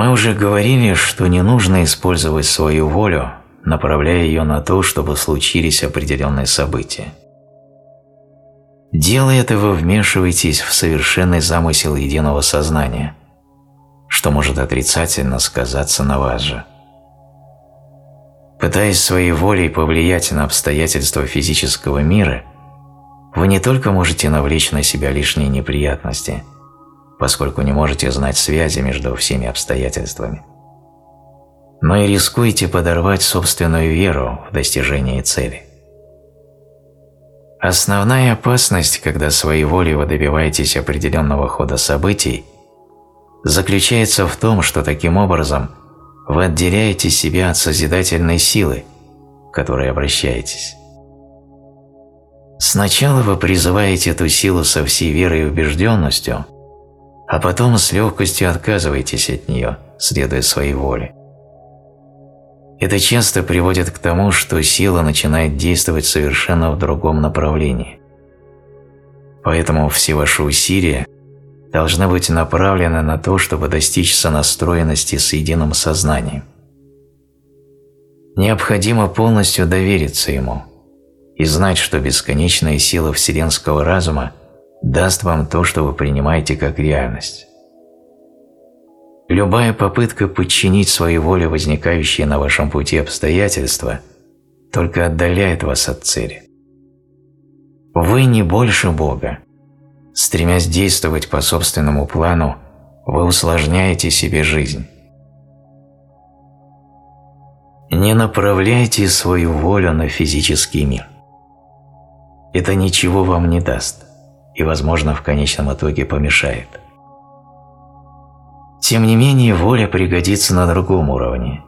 A: Мы уже говорили, что не нужно использовать свою волю, направляя ее на то, чтобы случились определенные события. Делая это, вы вмешиваетесь в совершенный замысел единого сознания, что может отрицательно сказаться на вас же. Пытаясь своей волей повлиять на обстоятельства физического мира, вы не только можете навлечь на себя лишние неприятности – поскольку не можете знать связи между всеми обстоятельствами. Но и рискуете подорвать собственную веру в достижение цели. Основная опасность, когда своей волей вы добиваетесь определенного хода событий, заключается в том, что таким образом вы отделяете себя от созидательной силы, к которой обращаетесь. Сначала вы призываете эту силу со всей верой и убежденностью – а потом с легкостью отказываетесь от нее, следуя своей воле. Это часто приводит к тому, что сила начинает действовать совершенно в другом направлении. Поэтому все ваши усилия должны быть направлены на то, чтобы достичь сонастроенности с единым сознанием. Необходимо полностью довериться ему и знать, что бесконечная сила вселенского разума даст вам то, что вы принимаете как реальность. Любая попытка подчинить своей воле возникающие на вашем пути обстоятельства только отдаляет вас от цели. Вы не больше Бога. Стремясь действовать по собственному плану, вы усложняете себе жизнь. Не направляйте свою волю на физический мир. Это ничего вам не даст и, возможно, в конечном итоге помешает. Тем не менее, воля пригодится на другом уровне,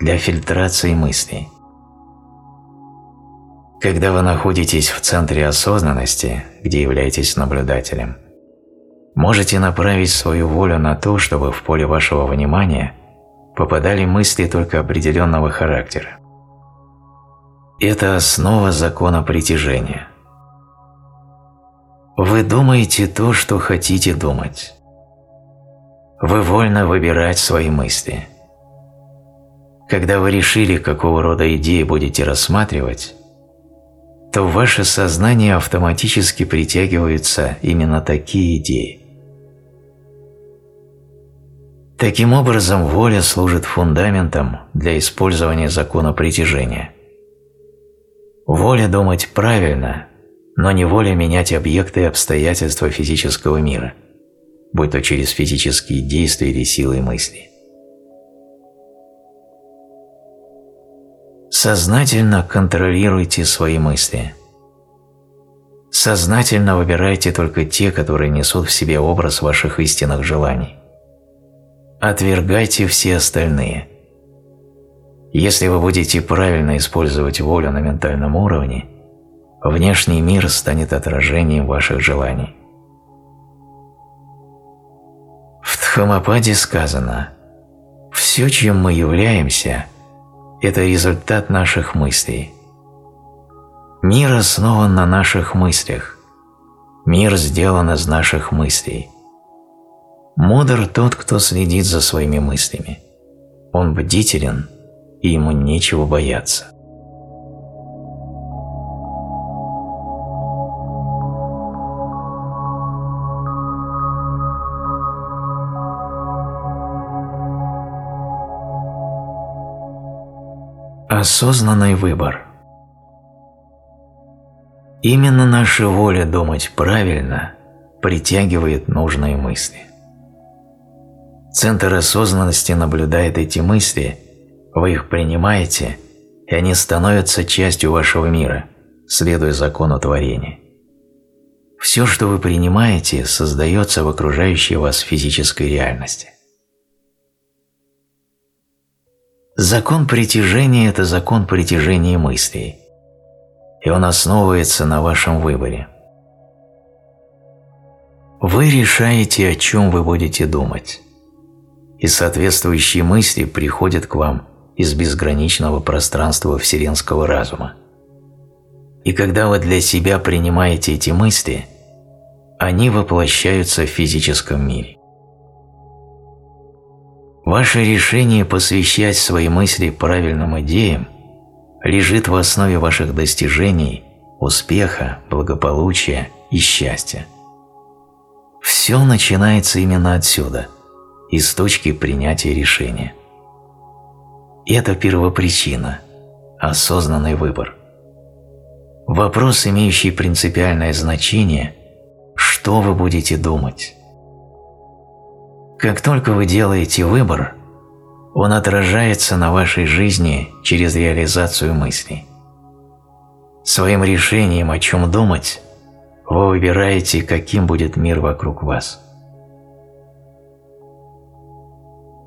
A: для фильтрации мыслей. Когда вы находитесь в центре осознанности, где являетесь наблюдателем, можете направить свою волю на то, чтобы в поле вашего внимания попадали мысли только определенного характера. Это основа закона притяжения. Вы думаете то, что хотите думать. Вы вольно выбирать свои мысли. Когда вы решили, какого рода идеи будете рассматривать, то ваше сознание автоматически притягиваются именно такие идеи. Таким образом, воля служит фундаментом для использования закона притяжения. Воля думать правильно, но не воля менять объекты и обстоятельства физического мира, будь то через физические действия или силы мысли. Сознательно контролируйте свои мысли. Сознательно выбирайте только те, которые несут в себе образ ваших истинных желаний. Отвергайте все остальные. Если вы будете правильно использовать волю на ментальном уровне, внешний мир станет отражением ваших желаний. В Дхамападе сказано «Все, чем мы являемся – это результат наших мыслей. Мир основан на наших мыслях. Мир сделан из наших мыслей. Мудр тот, кто следит за своими мыслями. Он бдителен, и ему нечего бояться. Осознанный выбор. Именно наша воля думать правильно притягивает нужные мысли. Центр осознанности наблюдает эти мысли, вы их принимаете, и они становятся частью вашего мира, следуя закону творения. Все, что вы принимаете, создается в окружающей вас физической реальности. Закон притяжения – это закон притяжения мыслей, и он основывается на вашем выборе. Вы решаете, о чем вы будете думать, и соответствующие мысли приходят к вам из безграничного пространства вселенского разума. И когда вы для себя принимаете эти мысли, они воплощаются в физическом мире. Ваше решение посвящать свои мысли правильным идеям лежит в основе ваших достижений, успеха, благополучия и счастья. Все начинается именно отсюда, из точки принятия решения. Это первопричина, осознанный выбор. Вопрос, имеющий принципиальное значение – что вы будете думать? Как только вы делаете выбор, он отражается на вашей жизни через реализацию мыслей. Своим решением, о чем думать, вы выбираете, каким будет мир вокруг вас.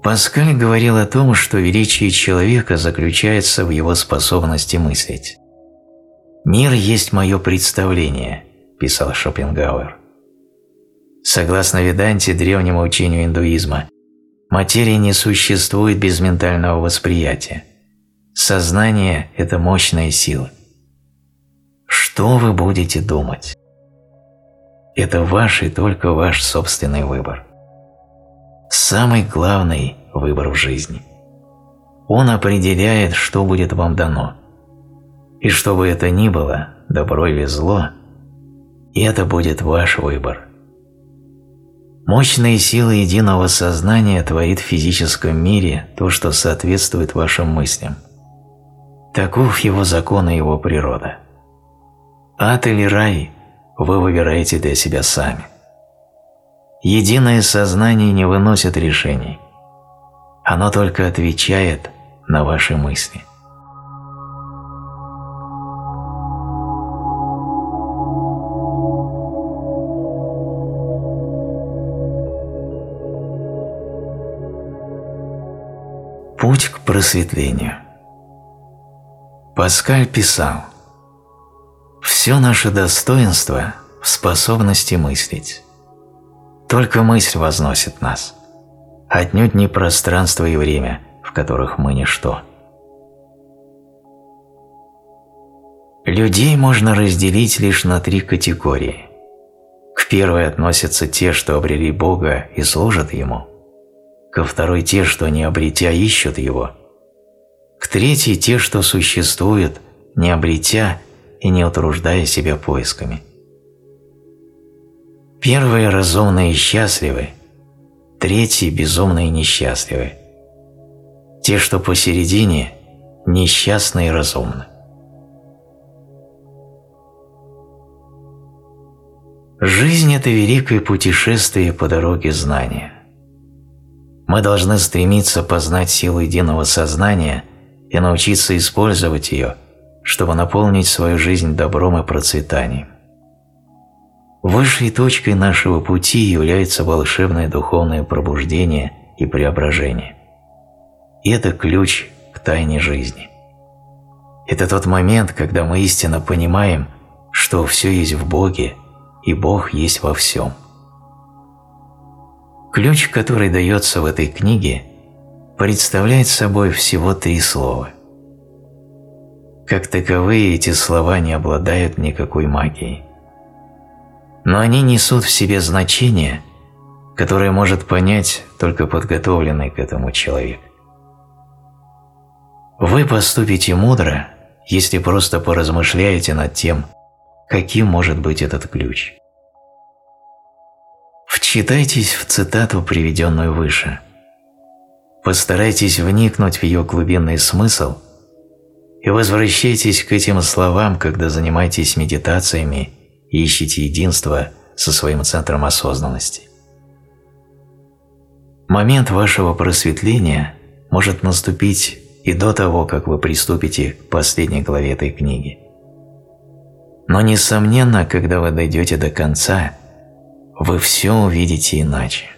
A: Паскаль говорил о том, что величие человека заключается в его способности мыслить. «Мир есть мое представление», – писал Шопенгауэр. Согласно Веданте, древнему учению индуизма, материя не существует без ментального восприятия. Сознание – это мощная сила. Что вы будете думать? Это ваш и только ваш собственный выбор. Самый главный выбор в жизни. Он определяет, что будет вам дано. И что бы это ни было, добро или зло, это будет ваш выбор. Мощная сила единого сознания творит в физическом мире то, что соответствует вашим мыслям. Таков его закон и его природа. Ад или рай вы выбираете для себя сами. Единое сознание не выносит решений. Оно только отвечает на ваши мысли. Просветлению. Паскаль писал «Все наше достоинство в способности мыслить. Только мысль возносит нас, отнюдь не пространство и время, в которых мы ничто». Людей можно разделить лишь на три категории. К первой относятся те, что обрели Бога и служат Ему. Ко второй – те, что не обретя ищут Его. К третьей – те, что существуют, не обретя и не утруждая себя поисками. Первые разумные и счастливы, третьи безумные и несчастливы. Те, что посередине, несчастны и разумны. Жизнь – это великое путешествие по дороге знания. Мы должны стремиться познать силу единого сознания и научиться использовать ее, чтобы наполнить свою жизнь добром и процветанием. Высшей точкой нашего пути является волшебное духовное пробуждение и преображение. И это ключ к тайне жизни. Это тот момент, когда мы истинно понимаем, что все есть в Боге – и Бог есть во всем. Ключ, который дается в этой книге, представляет собой всего три слова. Как таковые эти слова не обладают никакой магией. Но они несут в себе значение, которое может понять только подготовленный к этому человек. Вы поступите мудро, если просто поразмышляете над тем, каким может быть этот ключ. Вчитайтесь в цитату, приведенную выше. Постарайтесь вникнуть в ее глубинный смысл и возвращайтесь к этим словам, когда занимаетесь медитациями и ищете единство со своим центром осознанности. Момент вашего просветления может наступить и до того, как вы приступите к последней главе этой книги. Но, несомненно, когда вы дойдете до конца, вы все увидите иначе.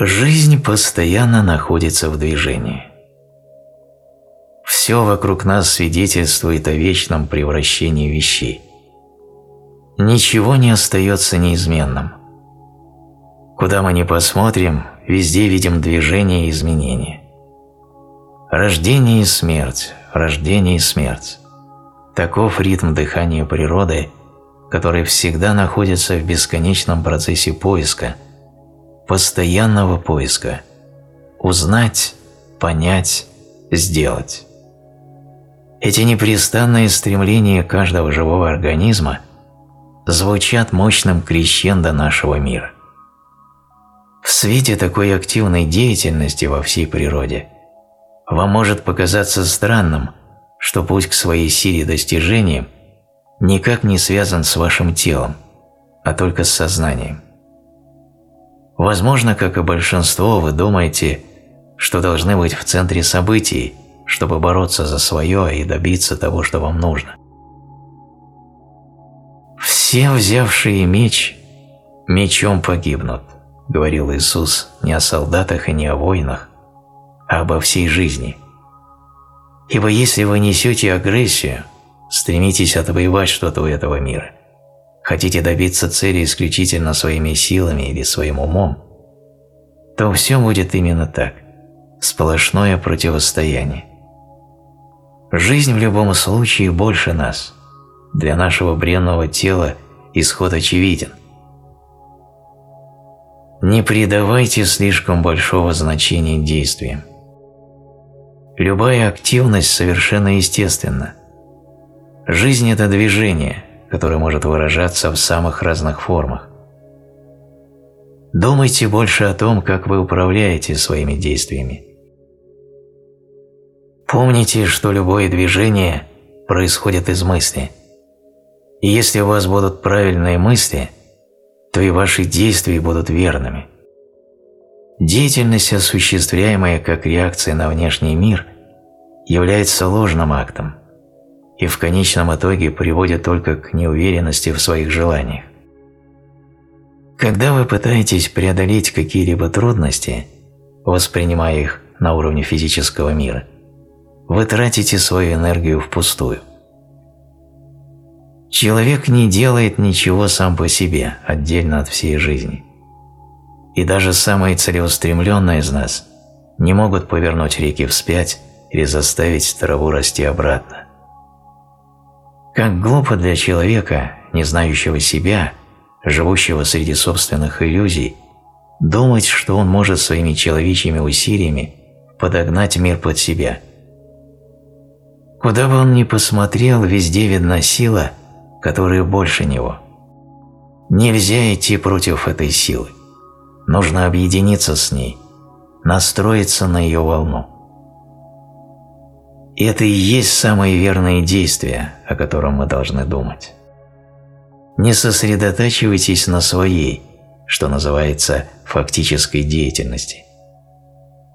A: Жизнь постоянно находится в движении. Все вокруг нас свидетельствует о вечном превращении вещей. Ничего не остается неизменным. Куда мы ни посмотрим, везде видим движение и изменения. Рождение и смерть, рождение и смерть. Таков ритм дыхания природы, который всегда находится в бесконечном процессе поиска, постоянного поиска. Узнать, понять, сделать. Эти непрестанные стремления каждого живого организма звучат мощным крещендо нашего мира. В свете такой активной деятельности во всей природе вам может показаться странным, что путь к своей силе достижения никак не связан с вашим телом, а только с сознанием. Возможно, как и большинство, вы думаете, что должны быть в центре событий, чтобы бороться за свое и добиться того, что вам нужно. Все, взявшие меч, мечом погибнут –– говорил Иисус не о солдатах и не о воинах, а обо всей жизни. Ибо если вы несете агрессию, стремитесь отвоевать что-то у этого мира, хотите добиться цели исключительно своими силами или своим умом, то все будет именно так – сплошное противостояние. Жизнь в любом случае больше нас. Для нашего бренного тела исход очевиден. Не придавайте слишком большого значения действиям. Любая активность совершенно естественна. Жизнь – это движение, которое может выражаться в самых разных формах. Думайте больше о том, как вы управляете своими действиями. Помните, что любое движение происходит из мысли. И если у вас будут правильные мысли – то и ваши действия будут верными. Деятельность, осуществляемая как реакция на внешний мир, является ложным актом, и в конечном итоге приводит только к неуверенности в своих желаниях. Когда вы пытаетесь преодолеть какие-либо трудности, воспринимая их на уровне физического мира, вы тратите свою энергию впустую. Человек не делает ничего сам по себе, отдельно от всей жизни. И даже самые целеустремленные из нас не могут повернуть реки вспять или заставить траву расти обратно. Как глупо для человека, не знающего себя, живущего среди собственных иллюзий, думать, что он может своими человечьими усилиями подогнать мир под себя. Куда бы он ни посмотрел, везде видна сила, которая больше него. Нельзя идти против этой силы. Нужно объединиться с ней, настроиться на ее волну. И это и есть самые верные действия, о котором мы должны думать. Не сосредотачивайтесь на своей, что называется, фактической деятельности.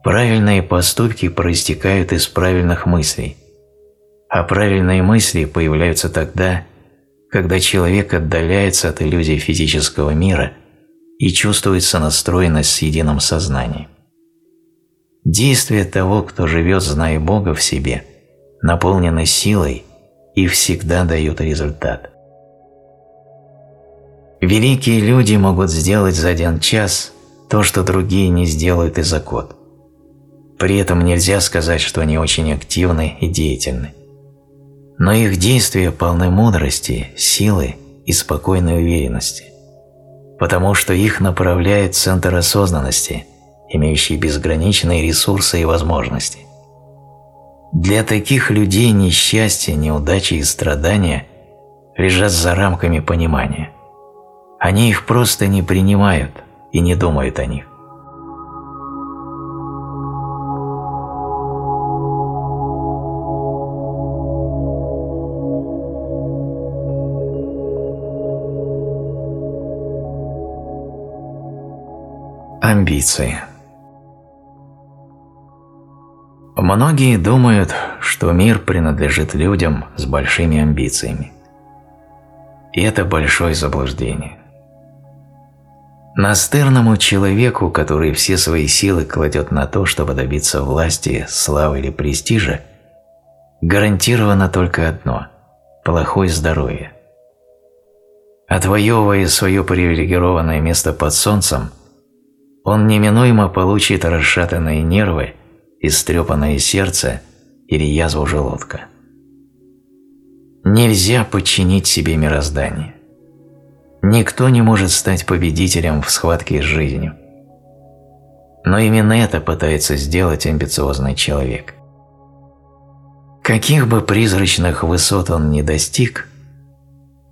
A: Правильные поступки проистекают из правильных мыслей, а правильные мысли появляются тогда, когда человек отдаляется от иллюзий физического мира и чувствует сонастроенность с единым сознанием. Действия того, кто живет, зная Бога в себе – наполнены силой и всегда дают результат. Великие люди могут сделать за один час то, что другие не сделают и за год. При этом нельзя сказать, что они очень активны и деятельны. Но их действия полны мудрости, силы и спокойной уверенности, потому что их направляет центр осознанности, имеющий безграничные ресурсы и возможности – для таких людей несчастье, неудачи и страдания лежат за рамками понимания. Они их просто не принимают и не думают о них. Амбиции – Многие думают, что мир принадлежит людям с большими амбициями. И это большое заблуждение. Настырному человеку, который все свои силы кладет на то, чтобы добиться власти, славы или престижа, гарантировано только одно – плохое здоровье. Отвоевывая свое привилегированное место под солнцем, он неминуемо получит расшатанные нервы – истрепанное сердце или язву желудка. Нельзя подчинить себе мироздание. Никто не может стать победителем в схватке с жизнью. Но именно это пытается сделать амбициозный человек. Каких бы призрачных высот он ни достиг,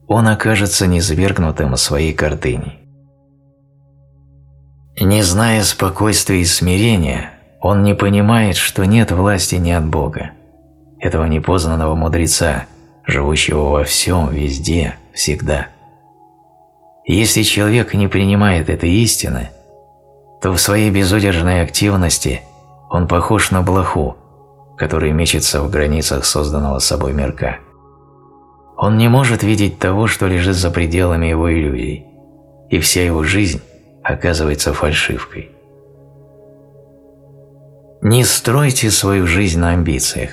A: он окажется низвергнутым своей гордыней. Не зная спокойствия и смирения, он не понимает, что нет власти ни от Бога, этого непознанного мудреца, живущего во всем, везде, всегда. если человек не принимает этой истины, то в своей безудержной активности он похож на блоху, который мечется в границах созданного собой мирка. Он не может видеть того, что лежит за пределами его иллюзий, и вся его жизнь оказывается фальшивкой. Не стройте свою жизнь на амбициях.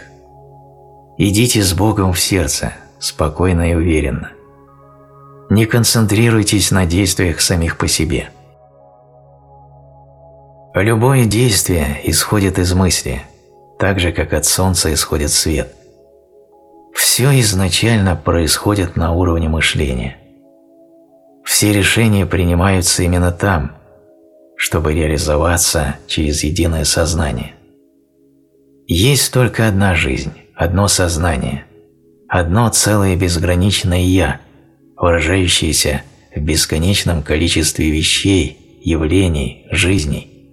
A: Идите с Богом в сердце, спокойно и уверенно. Не концентрируйтесь на действиях самих по себе. Любое действие исходит из мысли, так же, как от солнца исходит свет. Все изначально происходит на уровне мышления. Все решения принимаются именно там, чтобы реализоваться через единое сознание. Есть только одна жизнь, одно сознание, одно целое безграничное «я», выражающееся в бесконечном количестве вещей, явлений, жизней.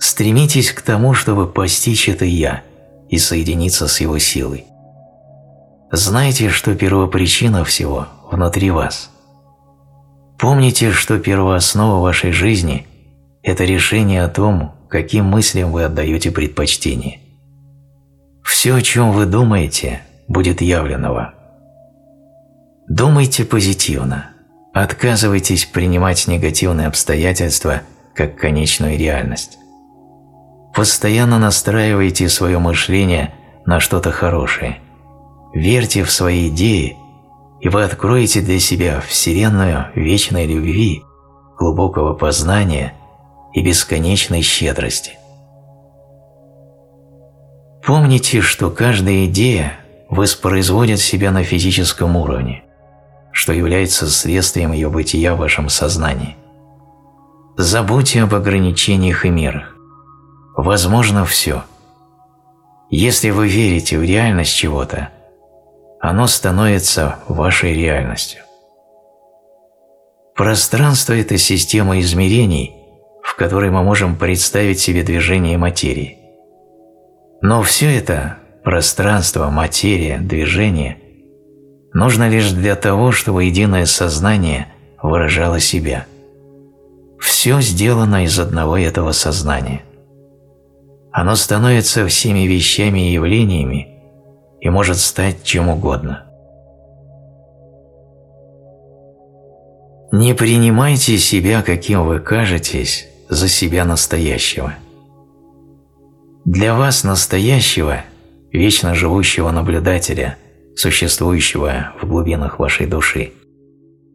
A: Стремитесь к тому, чтобы постичь это «я» и соединиться с его силой. Знайте, что первопричина всего внутри вас. Помните, что первооснова вашей жизни – это решение о том, каким мыслям вы отдаете предпочтение. Все, о чем вы думаете, будет явлено вам. Думайте позитивно. Отказывайтесь принимать негативные обстоятельства как конечную реальность. Постоянно настраивайте свое мышление на что-то хорошее. Верьте в свои идеи, и вы откроете для себя вселенную вечной любви, глубокого познания и бесконечной щедрости. Помните, что каждая идея воспроизводит себя на физическом уровне, что является следствием ее бытия в вашем сознании. Забудьте об ограничениях и мерах. Возможно все. Если вы верите в реальность чего-то, оно становится вашей реальностью. Пространство – это система измерений, в которой мы можем представить себе движение материи. Но все это – пространство, материя, движение – нужно лишь для того, чтобы единое сознание выражало себя. Все сделано из одного этого сознания. Оно становится всеми вещами и явлениями и может стать чем угодно. Не принимайте себя, каким вы кажетесь, за себя настоящего. Для вас настоящего, вечно живущего наблюдателя, существующего в глубинах вашей души,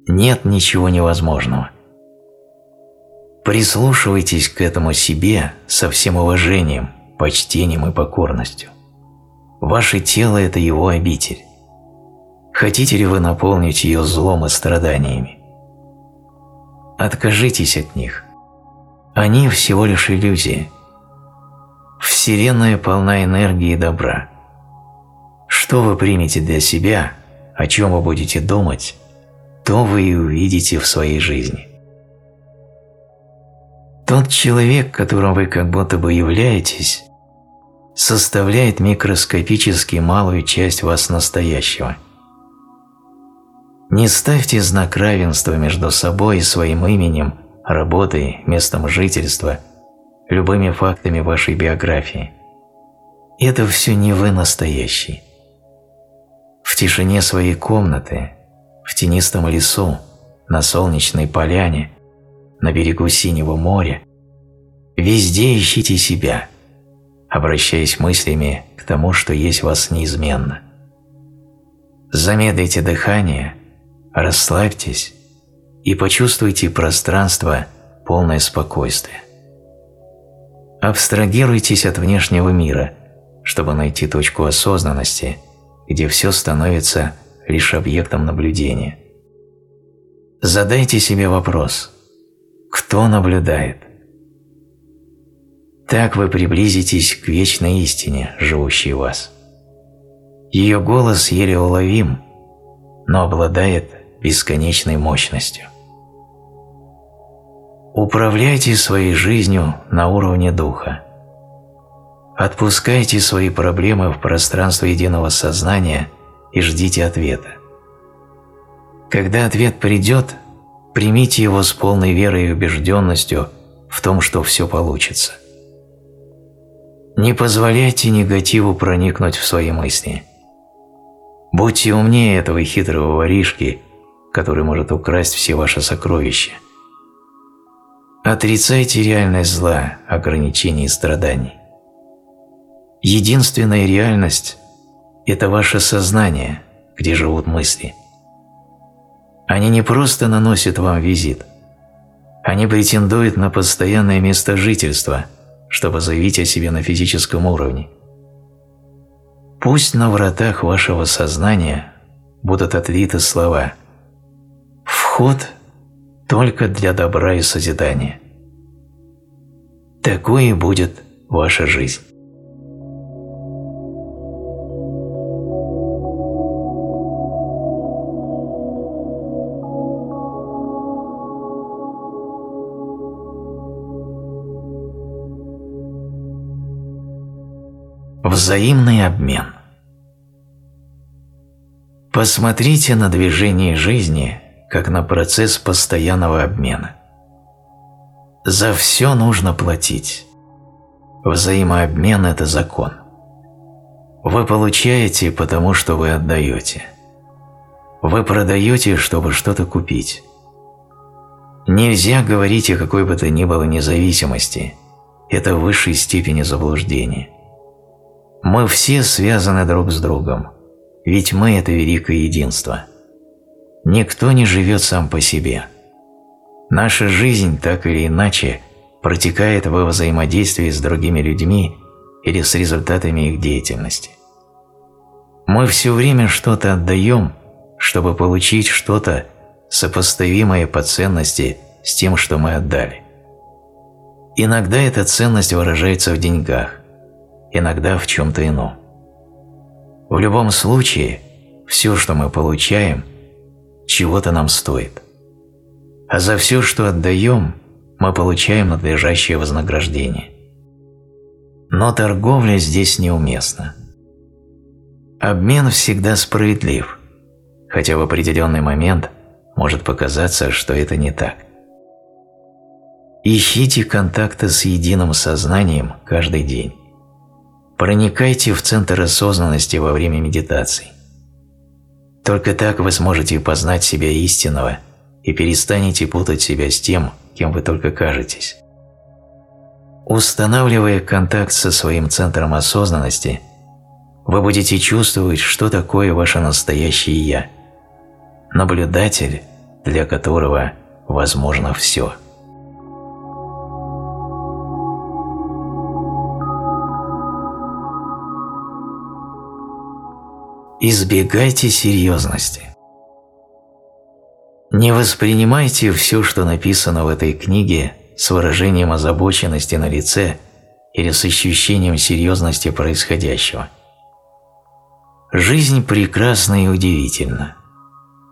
A: нет ничего невозможного. Прислушивайтесь к этому себе со всем уважением, почтением и покорностью. Ваше тело – это его обитель. Хотите ли вы наполнить ее злом и страданиями? Откажитесь от них. Они всего лишь иллюзии. Вселенная полна энергии и добра. Что вы примете для себя, о чем вы будете думать, то вы и увидите в своей жизни. Тот человек, которым вы как будто бы являетесь, составляет микроскопически малую часть вас настоящего. Не ставьте знак равенства между собой и своим именем, работой, местом жительства, любыми фактами вашей биографии. Это все не вы настоящий. В тишине своей комнаты, в тенистом лесу, на солнечной поляне, на берегу синего моря, везде ищите себя – обращаясь мыслями к тому, что есть вас неизменно. Замедлите дыхание, расслабьтесь и почувствуйте пространство, полное спокойствия. Абстрагируйтесь от внешнего мира, чтобы найти точку осознанности, где все становится лишь объектом наблюдения. Задайте себе вопрос «Кто наблюдает?» Так вы приблизитесь к вечной истине, живущей в вас. Ее голос еле уловим, но обладает бесконечной мощностью. Управляйте своей жизнью на уровне духа. Отпускайте свои проблемы в пространство единого сознания и ждите ответа. Когда ответ придет, примите его с полной верой и убежденностью в том, что все получится – не позволяйте негативу проникнуть в свои мысли. Будьте умнее этого хитрого воришки, который может украсть все ваши сокровища. Отрицайте реальность зла, ограничений и страданий. Единственная реальность – это ваше сознание, где живут мысли. Они не просто наносят вам визит, они претендуют на постоянное место жительства – чтобы заявить о себе на физическом уровне. Пусть на вратах вашего сознания будут отлиты слова «Вход только для добра и созидания». Такой и будет ваша жизнь. Взаимный обмен. Посмотрите на движение жизни как на процесс постоянного обмена. За все нужно платить. Взаимообмен – это закон. Вы получаете, потому что вы отдаете. Вы продаете, чтобы что-то купить. Нельзя говорить о какой бы то ни было независимости. Это в высшей степени заблуждение. Мы все связаны друг с другом, ведь мы – это великое единство. Никто не живет сам по себе. Наша жизнь, так или иначе, протекает во взаимодействии с другими людьми или с результатами их деятельности. Мы все время что-то отдаем, чтобы получить что-то, сопоставимое по ценности с тем, что мы отдали. Иногда эта ценность выражается в деньгах, иногда в чем-то ином. В любом случае, все, что мы получаем, чего-то нам стоит. А за все, что отдаем, мы получаем надлежащее вознаграждение. Но торговля здесь неуместна. Обмен всегда справедлив, хотя в определенный момент может показаться, что это не так. Ищите контакта с единым сознанием каждый день. Проникайте в центр осознанности во время медитаций. Только так вы сможете познать себя истинного и перестанете путать себя с тем, кем вы только кажетесь. Устанавливая контакт со своим центром осознанности, вы будете чувствовать, что такое ваше настоящее «я», наблюдатель, для которого возможно все. Избегайте серьезности. Не воспринимайте все, что написано в этой книге, с выражением озабоченности на лице или с ощущением серьезности происходящего. Жизнь прекрасна и удивительна.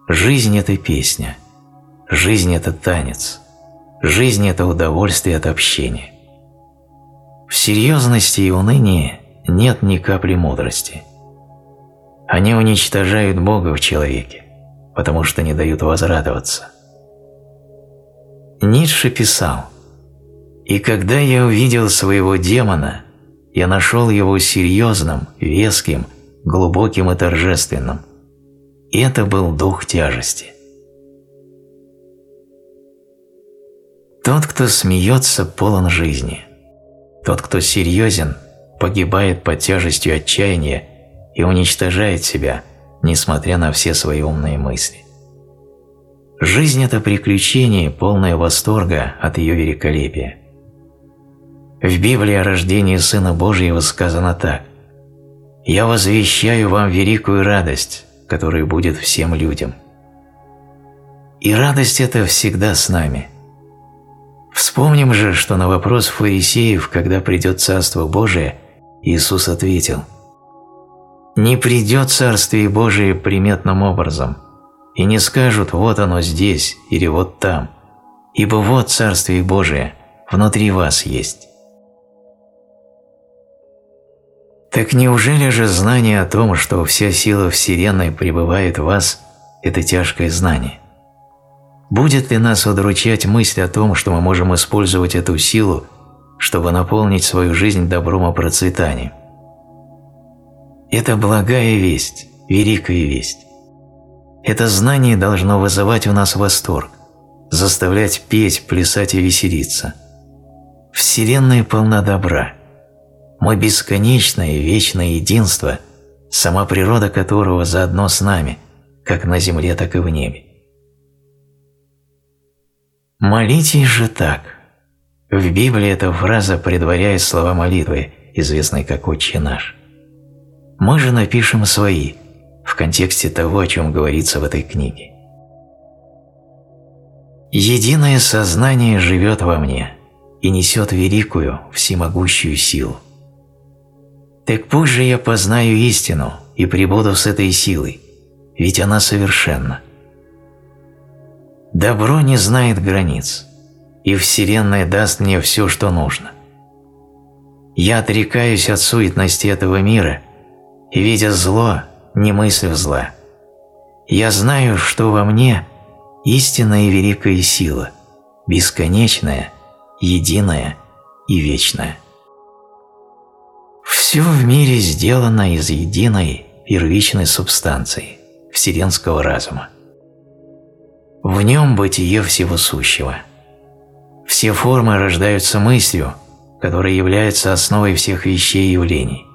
A: Жизнь – это песня. Жизнь – это танец. Жизнь – это удовольствие от общения. В серьезности и унынии нет ни капли мудрости. Они уничтожают Бога в человеке, потому что не дают возрадоваться. Ницше писал, «И когда я увидел своего демона, я нашел его серьезным, веским, глубоким и торжественным – это был дух тяжести. Тот, кто смеется, полон жизни. Тот, кто серьезен, погибает под тяжестью отчаяния и уничтожает себя, несмотря на все свои умные мысли. Жизнь – это приключение, полное восторга от ее великолепия. В Библии о рождении Сына Божьего сказано так «Я возвещаю вам великую радость, который будет всем людям. И радость эта всегда с нами. Вспомним же, что на вопрос фарисеев, когда придет Царство Божие, Иисус ответил «Не придет Царствие Божие приметным образом, и не скажут «вот оно здесь» или «вот там», ибо вот Царствие Божие внутри вас есть». Так неужели же знание о том, что вся сила Вселенной пребывает в вас, это тяжкое знание? Будет ли нас удручать мысль о том, что мы можем использовать эту силу, чтобы наполнить свою жизнь добром и процветанием? Это благая весть, великая весть. Это знание должно вызывать у нас восторг, заставлять петь, плясать и веселиться. Вселенная полна добра – мы бесконечное вечное единство, сама природа которого заодно с нами, как на земле, так и в небе. Молитесь же так. В Библии эта фраза предваряет слова молитвы, известной как «Отче наш». Мы же напишем свои, в контексте того, о чем говорится в этой книге. Единое сознание живет во мне и несет великую, всемогущую силу. Так пусть же я познаю истину и прибуду с этой силой, ведь она совершенна. Добро не знает границ, и Вселенная даст мне все, что нужно. Я отрекаюсь от суетности этого мира видя зло, не мыслю зла. Я знаю, что во мне истинная и великая сила, бесконечная, единая и вечная. Все в мире сделано из единой первичной субстанции, вселенского разума. В нем бытие всего сущего. Все формы рождаются мыслью, которая является основой всех вещей и явлений.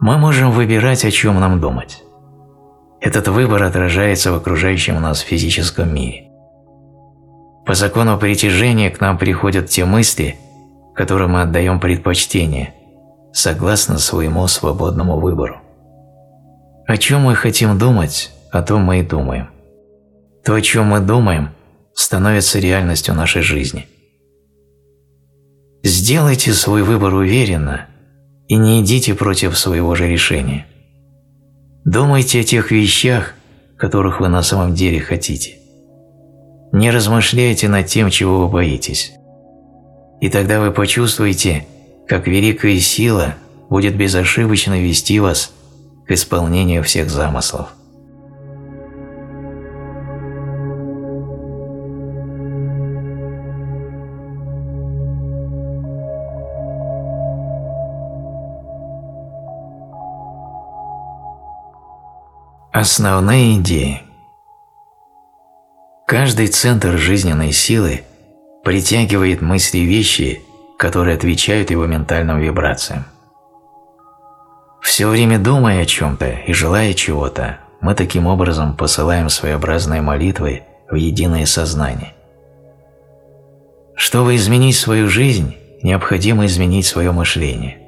A: Мы можем выбирать, о чем нам думать. Этот выбор отражается в окружающем нас физическом мире. По закону притяжения к нам приходят те мысли, которым мы отдаем предпочтение, согласно своему свободному выбору. О чем мы хотим думать, о том мы и думаем. То, о чем мы думаем, становится реальностью нашей жизни. Сделайте свой выбор уверенно и не идите против своего же решения. Думайте о тех вещах, которых вы на самом деле хотите. Не размышляйте над тем, чего вы боитесь. И тогда вы почувствуете, как великая сила будет безошибочно вести вас к исполнению всех замыслов. Основные идеи Каждый центр жизненной силы притягивает мысли и вещи, которые отвечают его ментальным вибрациям. Все время думая о чем-то и желая чего-то, мы таким образом посылаем своеобразные молитвы в единое сознание. Чтобы изменить свою жизнь, необходимо изменить свое мышление.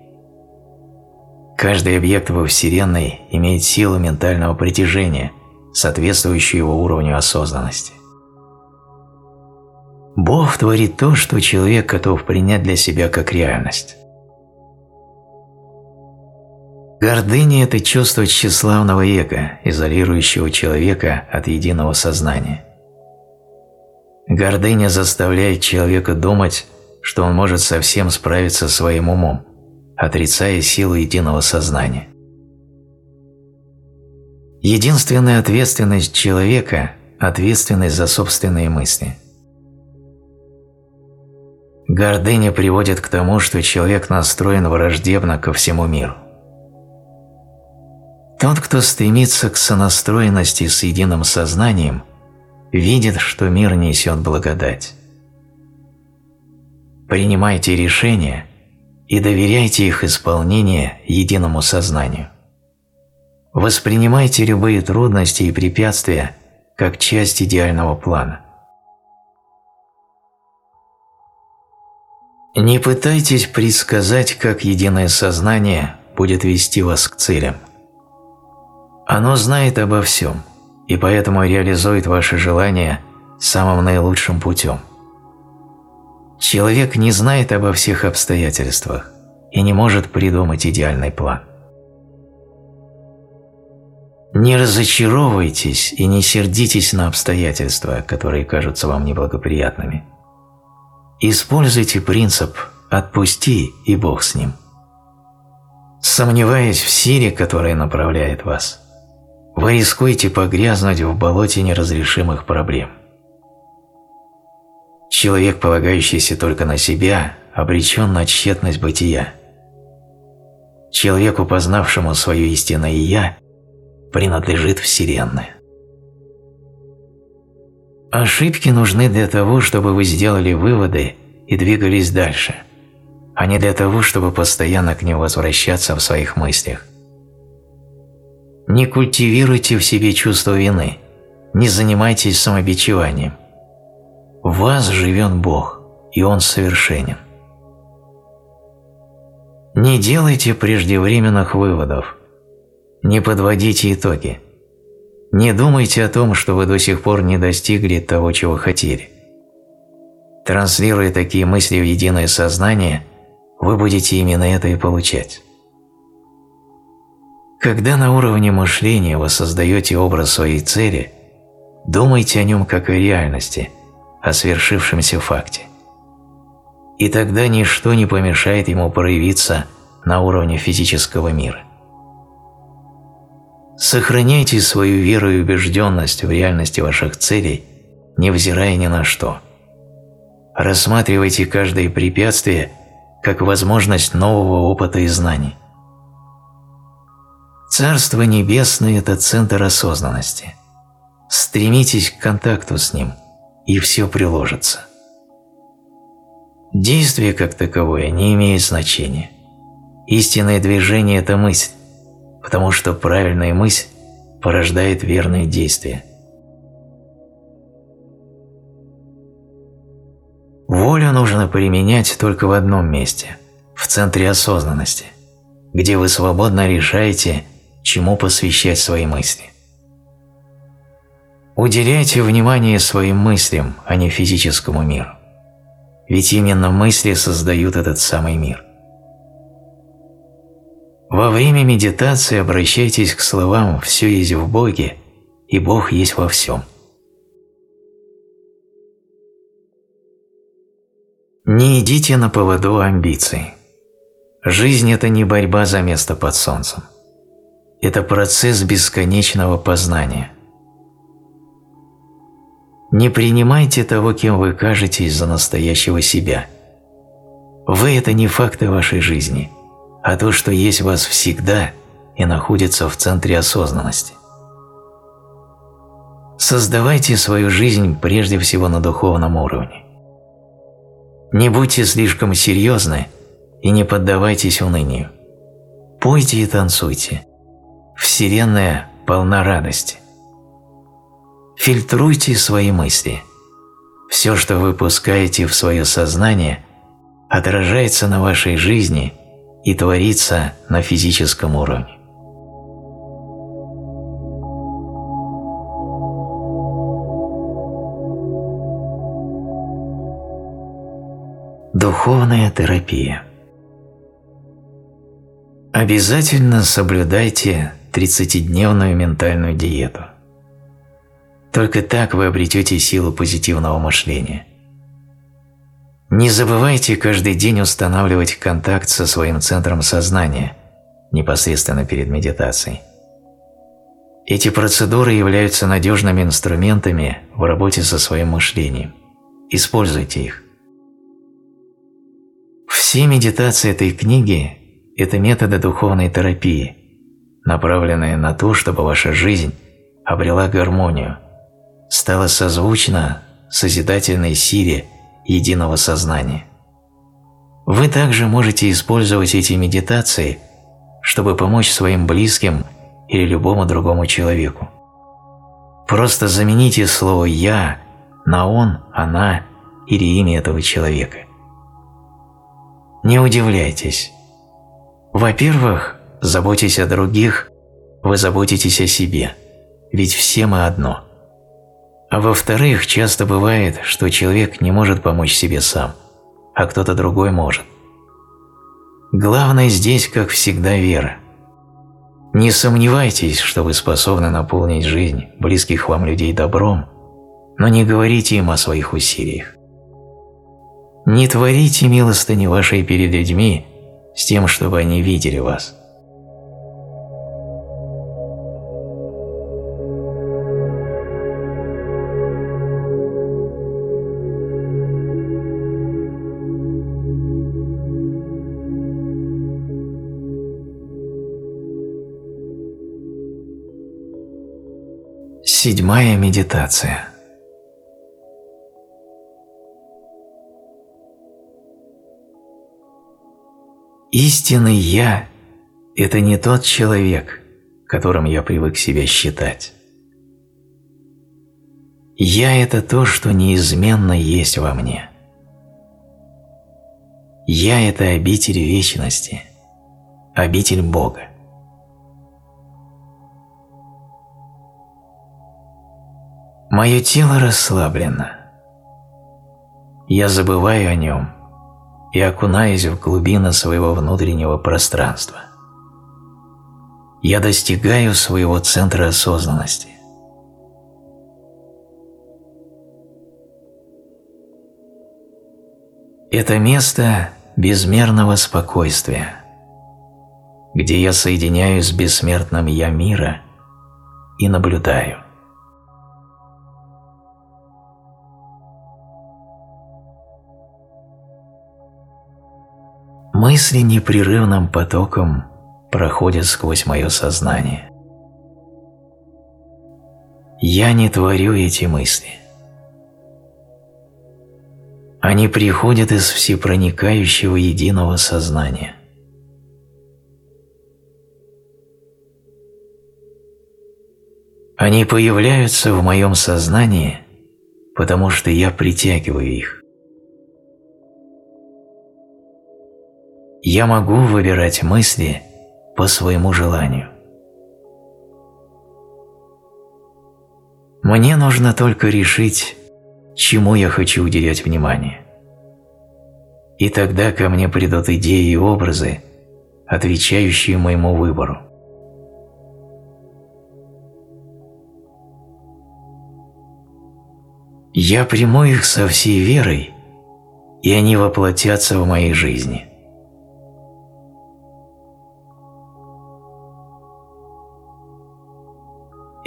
A: Каждый объект во Вселенной имеет силу ментального притяжения, соответствующую его уровню осознанности. Бог творит то, что человек готов принять для себя как реальность. Гордыня – это чувство тщеславного эго, изолирующего человека от единого сознания. Гордыня заставляет человека думать, что он может совсем справиться своим умом, отрицая силу единого сознания. Единственная ответственность человека – ответственность за собственные мысли. Гордыня приводит к тому, что человек настроен враждебно ко всему миру. Тот, кто стремится к сонастроенности с единым сознанием, видит, что мир несет благодать. Принимайте решения – и доверяйте их исполнение единому сознанию. Воспринимайте любые трудности и препятствия как часть идеального плана. Не пытайтесь предсказать, как единое сознание будет вести вас к целям. Оно знает обо всем, и поэтому реализует ваши желания самым наилучшим путем – Человек не знает обо всех обстоятельствах и не может придумать идеальный план. Не разочаровывайтесь и не сердитесь на обстоятельства, которые кажутся вам неблагоприятными. Используйте принцип «отпусти, и Бог с ним». Сомневаясь в силе, которая направляет вас, вы рискуете погрязнуть в болоте неразрешимых проблем – Человек, полагающийся только на себя, обречен на тщетность бытия. Человеку, познавшему свое истинное «я», принадлежит Вселенная. Ошибки нужны для того, чтобы вы сделали выводы и двигались дальше, а не для того, чтобы постоянно к ним возвращаться в своих мыслях. Не культивируйте в себе чувство вины, не занимайтесь самобичеванием – в вас живет Бог, и Он совершенен. Не делайте преждевременных выводов. Не подводите итоги. Не думайте о том, что вы до сих пор не достигли того, чего хотели. Транслируя такие мысли в единое сознание, вы будете именно это и получать. Когда на уровне мышления вы создаете образ своей цели, думайте о нем как о реальности – о свершившемся факте. И тогда ничто не помешает ему проявиться на уровне физического мира. Сохраняйте свою веру и убежденность в реальности ваших целей, невзирая ни на что. Рассматривайте каждое препятствие как возможность нового опыта и знаний. Царство Небесное – это центр осознанности. Стремитесь к контакту с ним, и все приложится. Действие как таковое не имеет значения. Истинное движение – это мысль, потому что правильная мысль порождает верные действия. Волю нужно применять только в одном месте – в центре осознанности, где вы свободно решаете, чему посвящать свои мысли. Уделяйте внимание своим мыслям, а не физическому миру. Ведь именно мысли создают этот самый мир. Во время медитации обращайтесь к словам «все есть в Боге» и «Бог есть во всем». Не идите на поводу амбиций. Жизнь – это не борьба за место под солнцем. Это процесс бесконечного познания. Не принимайте того, кем вы кажетесь за настоящего себя. Вы – это не факты вашей жизни – а то, что есть в вас всегда и находится в центре осознанности. Создавайте свою жизнь прежде всего на духовном уровне. Не будьте слишком серьезны и не поддавайтесь унынию. Пойте и танцуйте. Вселенная полна радости. Фильтруйте свои мысли. Все, что вы пускаете в свое сознание, отражается на вашей жизни – и творится на физическом уровне. Духовная терапия Обязательно соблюдайте 30-дневную ментальную диету. Только так вы обретете силу позитивного мышления – не забывайте каждый день устанавливать контакт со своим центром сознания непосредственно перед медитацией. Эти процедуры являются надежными инструментами в работе со своим мышлением. Используйте их. Все медитации этой книги – это методы духовной терапии, направленные на то, чтобы ваша жизнь обрела гармонию, стала созвучна созидательной силе – единого сознания. Вы также можете использовать эти медитации, чтобы помочь своим близким или любому другому человеку. Просто замените слово «я» на «он», «она» или имя этого человека. Не удивляйтесь. Во-первых, заботьтесь о других, вы заботитесь о себе, ведь все мы одно – а во-вторых, часто бывает, что человек не может помочь себе сам, а кто-то другой может. Главное здесь, как всегда, вера. Не сомневайтесь, что вы способны наполнить жизнь близких вам людей добром, но не говорите им о своих усилиях. Не творите милостыни вашей перед людьми с тем, чтобы они видели вас. Седьмая медитация. Истинный «Я» – это не тот человек, которым я привык себя считать. «Я» – это то, что неизменно есть во мне. «Я» – это обитель вечности, обитель Бога. Мое тело расслаблено. Я забываю о нем и окунаюсь в глубины своего внутреннего пространства. Я достигаю своего центра осознанности. Это место безмерного спокойствия, где я соединяюсь с бессмертным «Я» мира и наблюдаю. Мысли непрерывным потоком проходят сквозь мое сознание. Я не творю эти мысли. Они приходят из всепроникающего единого сознания. Они появляются в моем сознании, потому что я притягиваю их. Я могу выбирать мысли по своему желанию. Мне нужно только решить, чему я хочу уделять внимание. И тогда ко мне придут идеи и образы, отвечающие моему выбору. Я приму их со всей верой, и они воплотятся в моей жизни.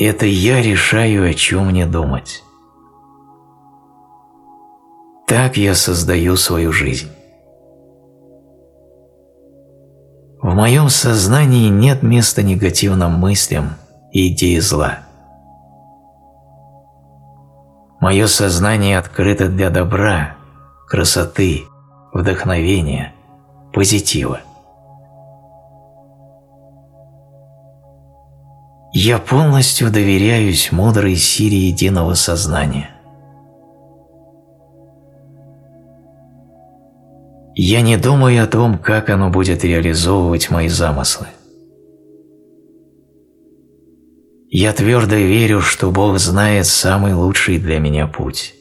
A: Это я решаю, о чем мне думать. Так я создаю свою жизнь. В моем сознании нет места негативным мыслям и идеи зла. Мое сознание открыто для добра, красоты, вдохновения, позитива. Я полностью доверяюсь мудрой силе единого сознания. Я не думаю о том, как оно будет реализовывать мои замыслы. Я твердо верю, что Бог знает самый лучший для меня путь.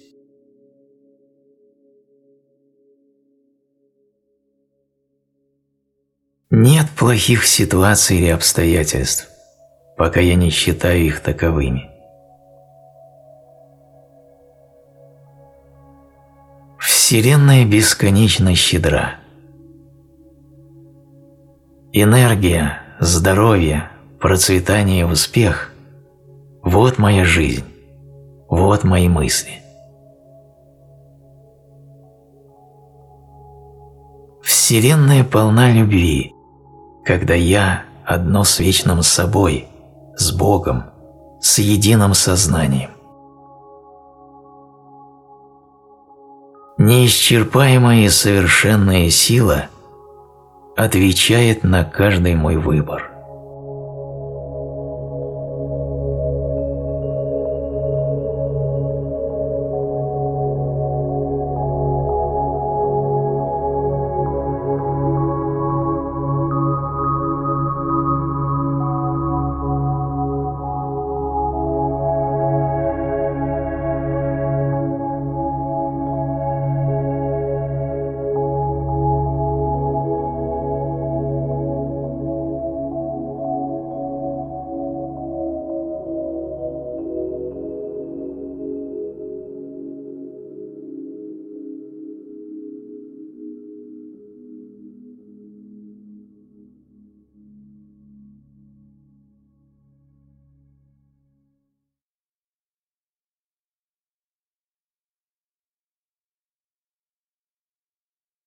A: Нет плохих ситуаций или обстоятельств, пока я не считаю их таковыми. Вселенная бесконечно щедра. Энергия, здоровье, процветание и успех вот моя жизнь, вот мои мысли. Вселенная полна любви, когда я одно с вечным собой, с Богом, с единым сознанием. Неисчерпаемая и совершенная сила отвечает на каждый мой выбор.